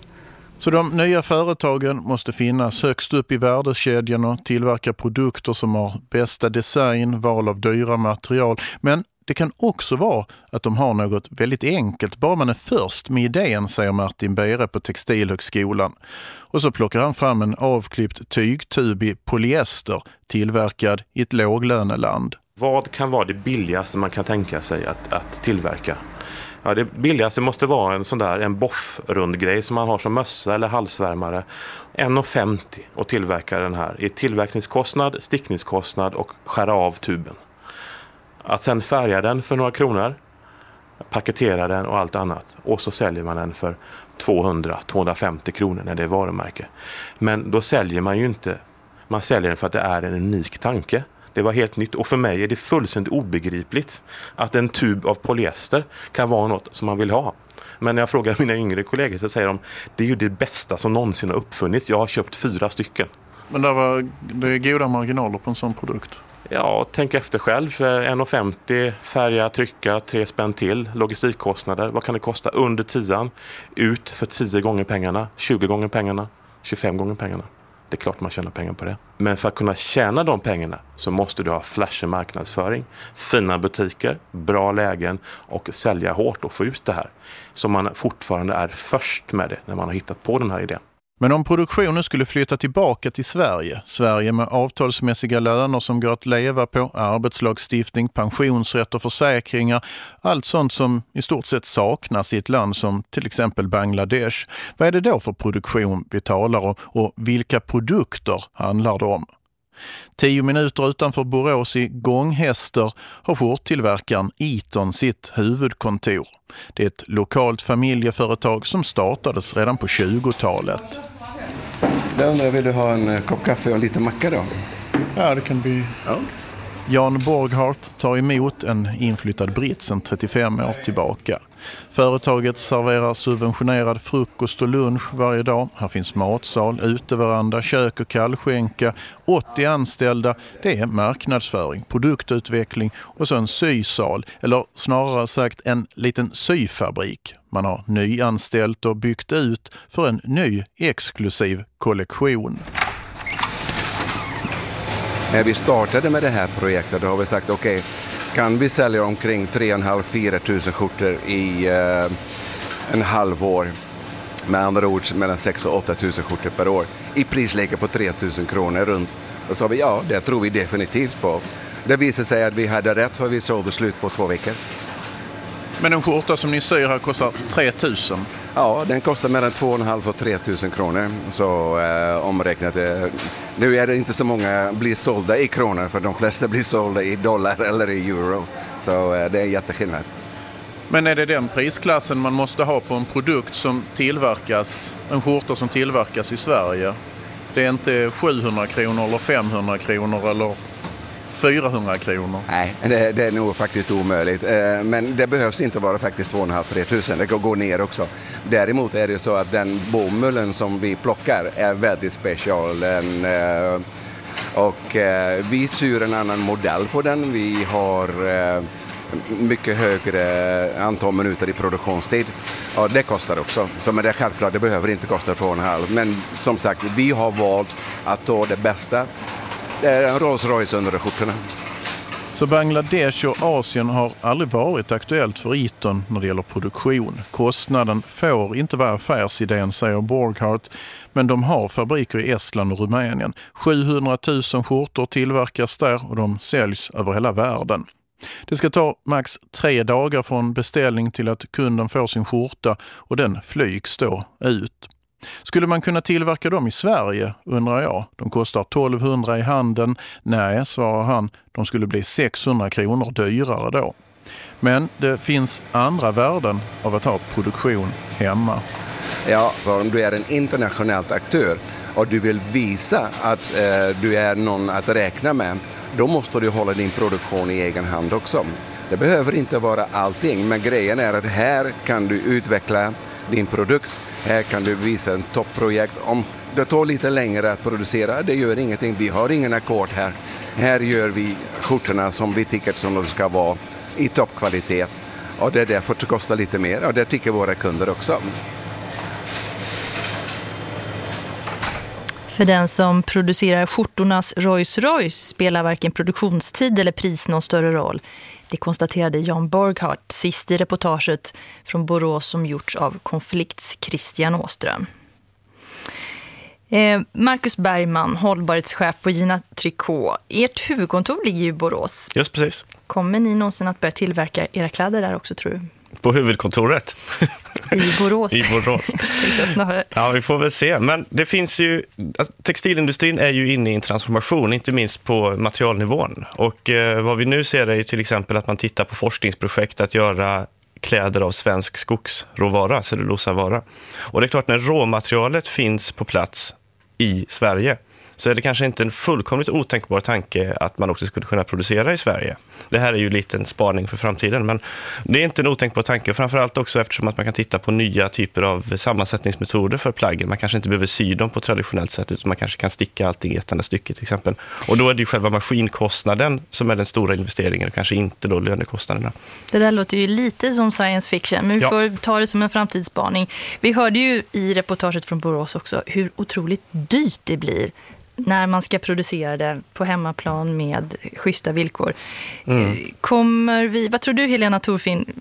Så de nya företagen måste finnas högst upp i värdekedjan och tillverka produkter som har bästa design, val av dyra material. Men det kan också vara att de har något väldigt enkelt, bara man är först med idén, säger Martin Bere på Textilhögskolan. Och så plockar han fram en avklippt tygtub i polyester tillverkad i ett låglöneland. Vad kan vara det billigaste man kan tänka sig att, att tillverka? Ja, det billigaste måste vara en sån där en boffrund grej som man har som mössa eller halsvärmare. 1,50 och tillverka den här i tillverkningskostnad, stickningskostnad och skära av tuben. Att sen färga den för några kronor, paketera den och allt annat och så säljer man den för 200-250 kronor när det är varumärke. Men då säljer man ju inte, man säljer den för att det är en unik tanke. Det var helt nytt och för mig är det fullständigt obegripligt att en tub av polyester kan vara något som man vill ha. Men när jag frågar mina yngre kollegor så säger de det är ju det bästa som någonsin har uppfunnits. Jag har köpt fyra stycken. Men det, var, det är goda marginaler på en sån produkt? Ja, tänk efter själv. 1,50 färga, trycka, tre spänn till. Logistikkostnader, vad kan det kosta? Under tian. Ut för 10 gånger pengarna, 20 gånger pengarna, 25 gånger pengarna. Det är klart man tjänar pengar på det. Men för att kunna tjäna de pengarna så måste du ha flashig marknadsföring, fina butiker, bra lägen och sälja hårt och få ut det här. Så man fortfarande är först med det när man har hittat på den här idén. Men om produktionen skulle flytta tillbaka till Sverige, Sverige med avtalsmässiga löner som går att leva på, arbetslagstiftning, pensionsrätt och försäkringar, allt sånt som i stort sett saknas i ett land som till exempel Bangladesh. Vad är det då för produktion vi talar om och vilka produkter handlar det om? Tio minuter utanför Borås i Gånghäster har skjorttillverkaren Eton sitt huvudkontor. Det är ett lokalt familjeföretag som startades redan på 20-talet. Jag undrar, vill du ha en eh, kopp kaffe och en liten macka då? Ja, det kan bli... Ja. Jan Borghardt tar emot en inflyttad britt sedan 35 år tillbaka. Företaget serverar subventionerad frukost och lunch varje dag. Här finns matsal, uteveranda, kök och kallskänka. 80 anställda. Det är marknadsföring, produktutveckling och så en sysal, eller snarare sagt en liten syfabrik. Man har nyanställt och byggt ut för en ny exklusiv kollektion. När vi startade med det här projektet då har vi sagt okej, okay, kan vi sälja omkring 3,5-4 tusen skjortor i eh, en halvår. Med andra ord mellan 6 och 8 tusen skjortor per år i prisläge på 3 tusen kronor runt. Och sa vi ja, det tror vi definitivt på. Det visade sig att vi hade rätt för vi sålde slut på två veckor. Men en skjorta som ni syr här kostar 3 000? Ja, den kostar mellan 2,5 och 3 000 kronor. Så eh, omräknat, eh, nu är det inte så många blir sålda i kronor för de flesta blir sålda i dollar eller i euro. Så eh, det är en jätteskillnad. Men är det den prisklassen man måste ha på en produkt som tillverkas, en skjorta som tillverkas i Sverige? Det är inte 700 kronor eller 500 kronor eller 400 kronor? Nej, det, det, är nog faktiskt omöjligt. Eh, men det behövs inte vara faktiskt 2,5-3 000. Det kan gå ner också. Däremot är det så att den bomullen som vi plockar är väldigt special. Den, eh, och eh, vi syr en annan modell på den. Vi har mycket högre antal minuter i produktionstid. Ja, det kostar också. Så men det är självklart, det behöver inte kosta 2,5. Men som sagt, vi har valt att ta det bästa. Det är en Rolls Royce under skjortorna. Så Bangladesh och Asien har aldrig varit aktuellt för Eton när det gäller produktion. Kostnaden får inte vara affärsidén, säger Borghardt. Men de har fabriker i Estland och Rumänien. 700 000 skjortor tillverkas där och de säljs över hela världen. Det ska ta max tre dagar från beställning till att kunden får sin skjorta och den flygs då ut. Skulle man kunna tillverka dem i Sverige, undrar jag. De kostar 1200 i handen. Nej, svarar han, de skulle bli 600 kronor dyrare då. Men det finns andra värden av att ha produktion hemma. Ja, för om du är en internationell aktör och du vill visa att eh, du är någon att räkna med då måste du hålla din produktion i egen hand också. Det behöver inte vara allting, men grejen är att här kan du utveckla din produkt. Här kan du visa en topprojekt. Om det tar lite längre att producera, det gör ingenting. Vi har ingen ackord här. Här gör vi skjortorna som vi tycker som de ska vara i toppkvalitet. Och det är därför det kostar lite mer och det tycker våra kunder också. För den som producerar skjortornas Rolls Royce spelar varken produktionstid eller pris någon större roll. Det konstaterade Jan Borghardt sist i reportaget från Borås som gjorts av Konflikts Christian Åström. Eh, Marcus Bergman, hållbarhetschef på Gina Tricot. Ert huvudkontor ligger i Borås. Just precis. Kommer ni någonsin att börja tillverka era kläder där också tror du? På huvudkontoret. I Borås. I Borås. [laughs] ja, vi får väl se. Men det finns ju, alltså, textilindustrin är ju inne i en transformation, inte minst på materialnivån. Och eh, vad vi nu ser är ju till exempel att man tittar på forskningsprojekt att göra kläder av svensk skogsråvara, cellulosavara. Och det är klart, när råmaterialet finns på plats i Sverige så är det kanske inte en fullkomligt otänkbar tanke att man också skulle kunna producera i Sverige. Det här är ju lite en spaning för framtiden, men det är inte en otänkbar tanke. Framförallt också eftersom att man kan titta på nya typer av sammansättningsmetoder för plaggen. Man kanske inte behöver sy dem på traditionellt sätt, utan man kanske kan sticka allting i ett enda stycke till exempel. Och då är det ju själva maskinkostnaden som är den stora investeringen och kanske inte då lönekostnaderna. Det där låter ju lite som science fiction, men vi ja. får ta det som en framtidsspaning. Vi hörde ju i reportaget från Borås också hur otroligt dyrt det blir när man ska producera det på hemmaplan med schyssta villkor. Mm. Kommer vi, vad tror du Helena Torfin,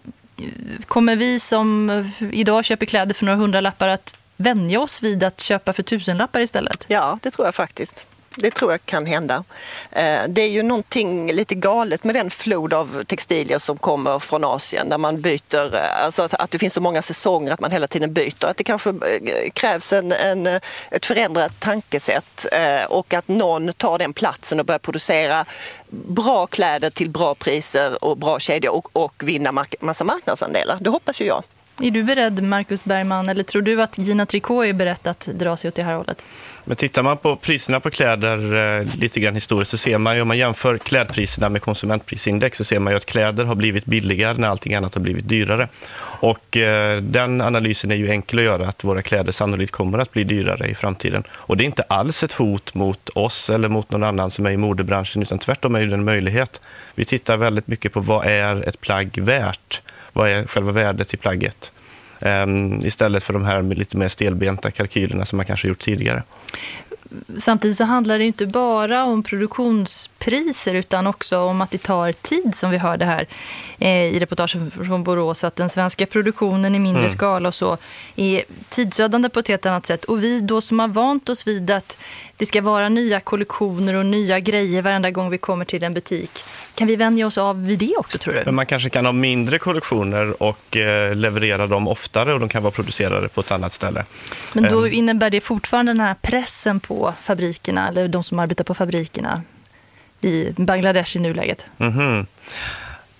kommer vi som idag köper kläder för några hundralappar att vänja oss vid att köpa för tusenlappar istället? Ja, det tror jag faktiskt det tror jag kan hända. Eh, det är ju någonting lite galet med den flod av textilier som kommer från Asien där man byter, eh, alltså att, det finns så många säsonger att man hela tiden byter. Att det kanske eh, krävs en, en, ett förändrat tankesätt och att någon tar den platsen och börjar producera bra kläder till bra priser och bra kedjor och, och vinna massa marknadsandelar. Det hoppas ju jag. Är du beredd, Marcus Bergman, eller tror du att Gina Tricot är beredd att dra sig åt det här hållet? Men tittar man på priserna på kläder eh, lite grann historiskt så ser man ju, om man jämför klädpriserna med konsumentprisindex så ser man ju att kläder har blivit billigare när allting annat har blivit dyrare. Och eh, den analysen är ju enkel att göra, att våra kläder sannolikt kommer att bli dyrare i framtiden. Och det är inte alls ett hot mot oss eller mot någon annan som är i modebranschen, utan tvärtom är det en möjlighet. Vi tittar väldigt mycket på vad är ett plagg värt? Vad är själva värdet i plagget? Um, istället för de här lite mer stelbenta kalkylerna som man kanske gjort tidigare. Samtidigt så handlar det inte bara om produktionspriser utan också om att det tar tid som vi hörde här eh, i reportagen från Borås att den svenska produktionen i mindre mm. skala och så är tidsödande på ett helt annat sätt. Och vi då som har vant oss vid att det ska vara nya kollektioner och nya grejer varenda gång vi kommer till en butik. Kan vi vänja oss av vid det också tror du? Men man kanske kan ha mindre kollektioner och eh, leverera dem oftare och de kan vara producerade på ett annat ställe. Men då eh. innebär det fortfarande den här pressen på fabrikerna eller de som arbetar på fabrikerna i Bangladesh i nuläget? Mm -hmm.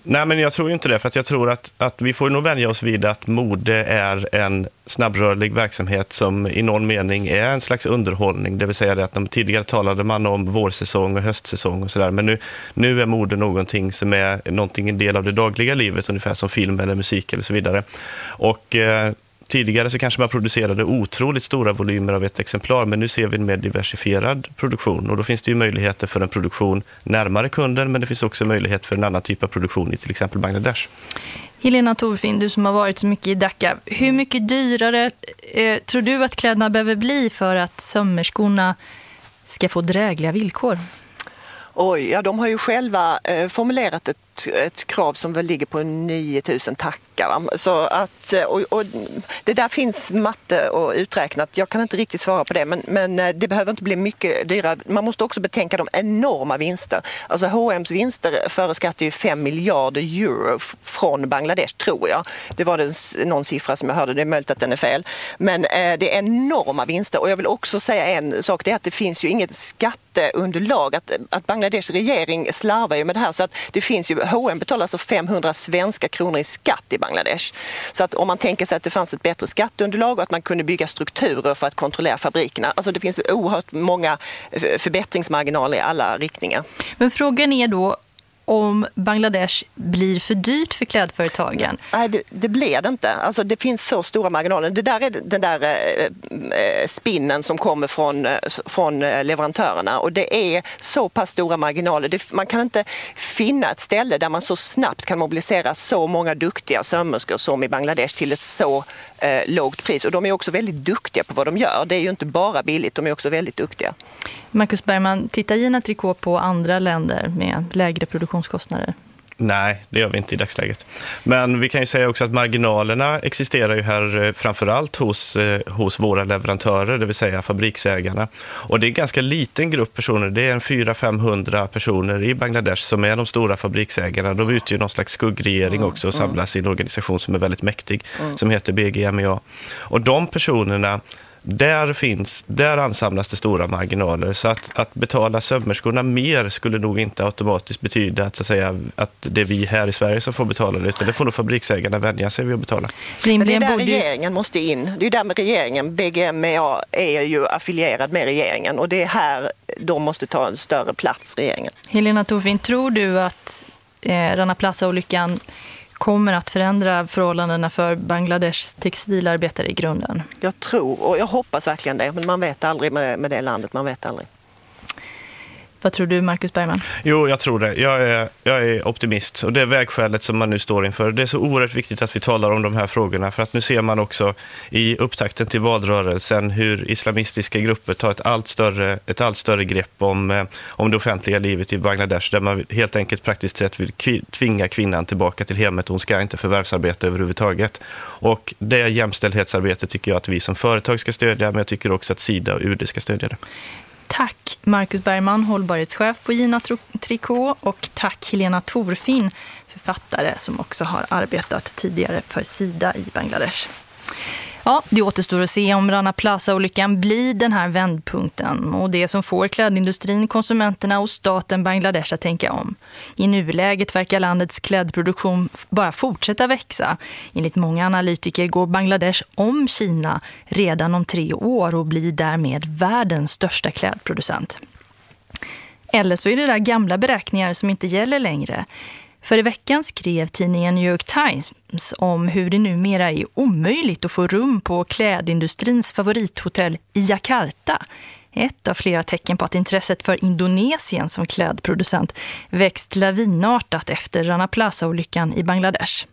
Nej, men jag tror inte det. För att jag tror att, att vi får nog vänja oss vid att mode är en snabbrörlig verksamhet som i någon mening är en slags underhållning. Det vill säga det att de, tidigare talade man om vårsäsong och höstsäsong och sådär. Men nu, nu är mode någonting som är någonting en del av det dagliga livet, ungefär som film eller musik eller så vidare. Och eh, Tidigare så kanske man producerade otroligt stora volymer av ett exemplar, men nu ser vi en mer diversifierad produktion. Och då finns det ju möjligheter för en produktion närmare kunden, men det finns också möjlighet för en annan typ av produktion i till exempel Bangladesh. Helena Torfin, du som har varit så mycket i Dhaka. Hur mycket dyrare eh, tror du att kläderna behöver bli för att sömmerskorna ska få drägliga villkor? Oj, ja de har ju själva eh, formulerat ett ett krav som väl ligger på 9000 tackar. Så att, eh, och, och, det där finns matte och uträknat. Jag kan inte riktigt svara på det men, men eh, det behöver inte bli mycket dyrare. Man måste också betänka de enorma vinster. Alltså H&M's vinster föreskattar ju 5 miljarder euro från Bangladesh tror jag. Det var den, någon siffra som jag hörde, det är möjligt att den är fel. Men eh, det är enorma vinster och jag vill också säga en sak, det är att det finns ju inget skatteunderlag. Att, att Bangladesh regering slarvar ju med det här så att det finns ju H&M betalar alltså 500 svenska kronor i skatt i Bangladesh. Så att om man tänker sig att det fanns ett bättre skatteunderlag och att man kunde bygga strukturer för att kontrollera fabrikerna. Alltså det finns oerhört många förbättringsmarginaler i alla riktningar. Men frågan är då om Bangladesh blir för dyrt för klädföretagen? Nej, det, det blir det inte. Alltså, det finns så stora marginaler. Det där är den där eh, eh spinnen som kommer från, eh, från eh, leverantörerna och det är så pass stora marginaler. Det, man kan inte finna ett ställe där man så snabbt kan mobilisera så många duktiga sömmerskor som i Bangladesh till ett så eh, lågt pris. Och de är också väldigt duktiga på vad de gör. Det är ju inte bara billigt, de är också väldigt duktiga. Marcus Bergman, tittar Gina Tricot på andra länder med lägre produktionskostnader? Nej, det gör vi inte i dagsläget. Men vi kan ju säga också att marginalerna existerar ju här eh, framförallt hos, eh, hos våra leverantörer, det vill säga fabriksägarna. Och det är en ganska liten grupp personer, det är en 400-500 personer i Bangladesh som är de stora fabriksägarna. De utgör någon slags skuggregering också och samlas i en organisation som är väldigt mäktig, som heter BGMEA. Och de personerna där, finns, där ansamlas det stora marginaler. Så att, att betala sömmerskorna mer skulle nog inte automatiskt betyda att, så att, säga, att det är vi här i Sverige som får betala det, utan det får nog fabriksägarna vänja sig vid att betala. Men det är där regeringen måste in. Det är där med regeringen. BGMA är ju affilierad med regeringen och det är här de måste ta en större plats, regeringen. Helena Torfin, tror du att eh, Rana Plaza-olyckan kommer att förändra förhållandena för Bangladeshs textilarbetare i grunden? Jag tror och jag hoppas verkligen det, men man vet aldrig med, med det landet, man vet aldrig. Vad tror du, Marcus Bergman? Jo, jag tror det. Jag är, jag är optimist och det är vägskälet som man nu står inför. Det är så oerhört viktigt att vi talar om de här frågorna för att nu ser man också i upptakten till valrörelsen hur islamistiska grupper tar ett allt större, ett allt större grepp om, eh, om det offentliga livet i Bangladesh där man helt enkelt praktiskt sett vill tvinga kvinnan tillbaka till hemmet. Hon ska inte förvärvsarbeta överhuvudtaget. Och det jämställdhetsarbetet tycker jag att vi som företag ska stödja men jag tycker också att Sida och UD ska stödja det. Tack Marcus Bergman, hållbarhetschef på Gina Tricot och tack Helena Torfin, författare som också har arbetat tidigare för Sida i Bangladesh. Ja, det återstår att se om Rana Plaza-olyckan blir den här vändpunkten och det som får klädindustrin, konsumenterna och staten Bangladesh att tänka om. I nuläget verkar landets klädproduktion bara fortsätta växa. Enligt många analytiker går Bangladesh om Kina redan om tre år och blir därmed världens största klädproducent. Eller så är det där gamla beräkningar som inte gäller längre. För i veckan skrev tidningen New York Times om hur det numera är omöjligt att få rum på klädindustrins favorithotell i Jakarta. Ett av flera tecken på att intresset för Indonesien som klädproducent växt lavinartat efter Rana Plaza-olyckan i Bangladesh.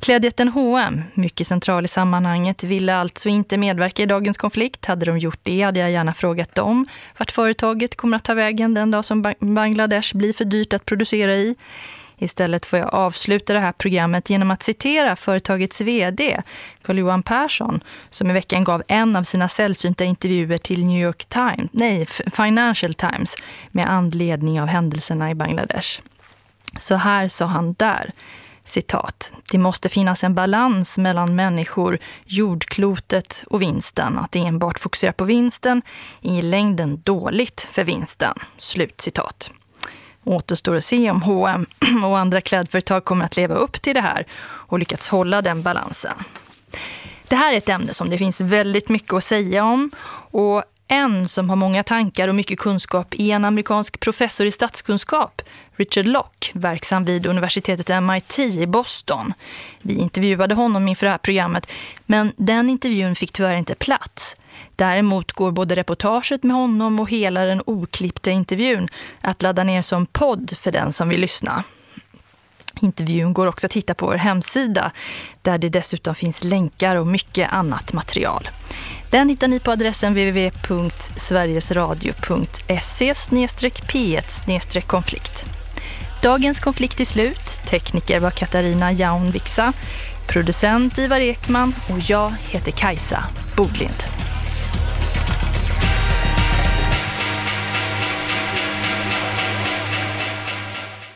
Klädjätten H&M, mycket central i sammanhanget, ville alltså inte medverka i dagens konflikt. Hade de gjort det hade jag gärna frågat dem vart företaget kommer att ta vägen den dag som Bangladesh blir för dyrt att producera i. Istället får jag avsluta det här programmet genom att citera företagets vd, Carl-Johan Persson, som i veckan gav en av sina sällsynta intervjuer till New York Times, nej, Financial Times med anledning av händelserna i Bangladesh. Så här sa han där, citat. Det måste finnas en balans mellan människor, jordklotet och vinsten. Att enbart fokusera på vinsten är i längden dåligt för vinsten. Slut citat. Återstår att se om H&M och andra klädföretag kommer att leva upp till det här och lyckats hålla den balansen. Det här är ett ämne som det finns väldigt mycket att säga om och en som har många tankar och mycket kunskap är en amerikansk professor i statskunskap, Richard Locke, verksam vid universitetet MIT i Boston. Vi intervjuade honom inför det här programmet, men den intervjun fick tyvärr inte plats. Däremot går både reportaget med honom och hela den oklippta intervjun att ladda ner som podd för den som vill lyssna. Intervjun går också att hitta på vår hemsida där det dessutom finns länkar och mycket annat material. Den hittar ni på adressen www.sverigesradio.se p1 konflikt. Dagens konflikt är slut. Tekniker var Katarina Jaunviksa, producent Ivar Ekman och jag heter Kajsa Bodlind.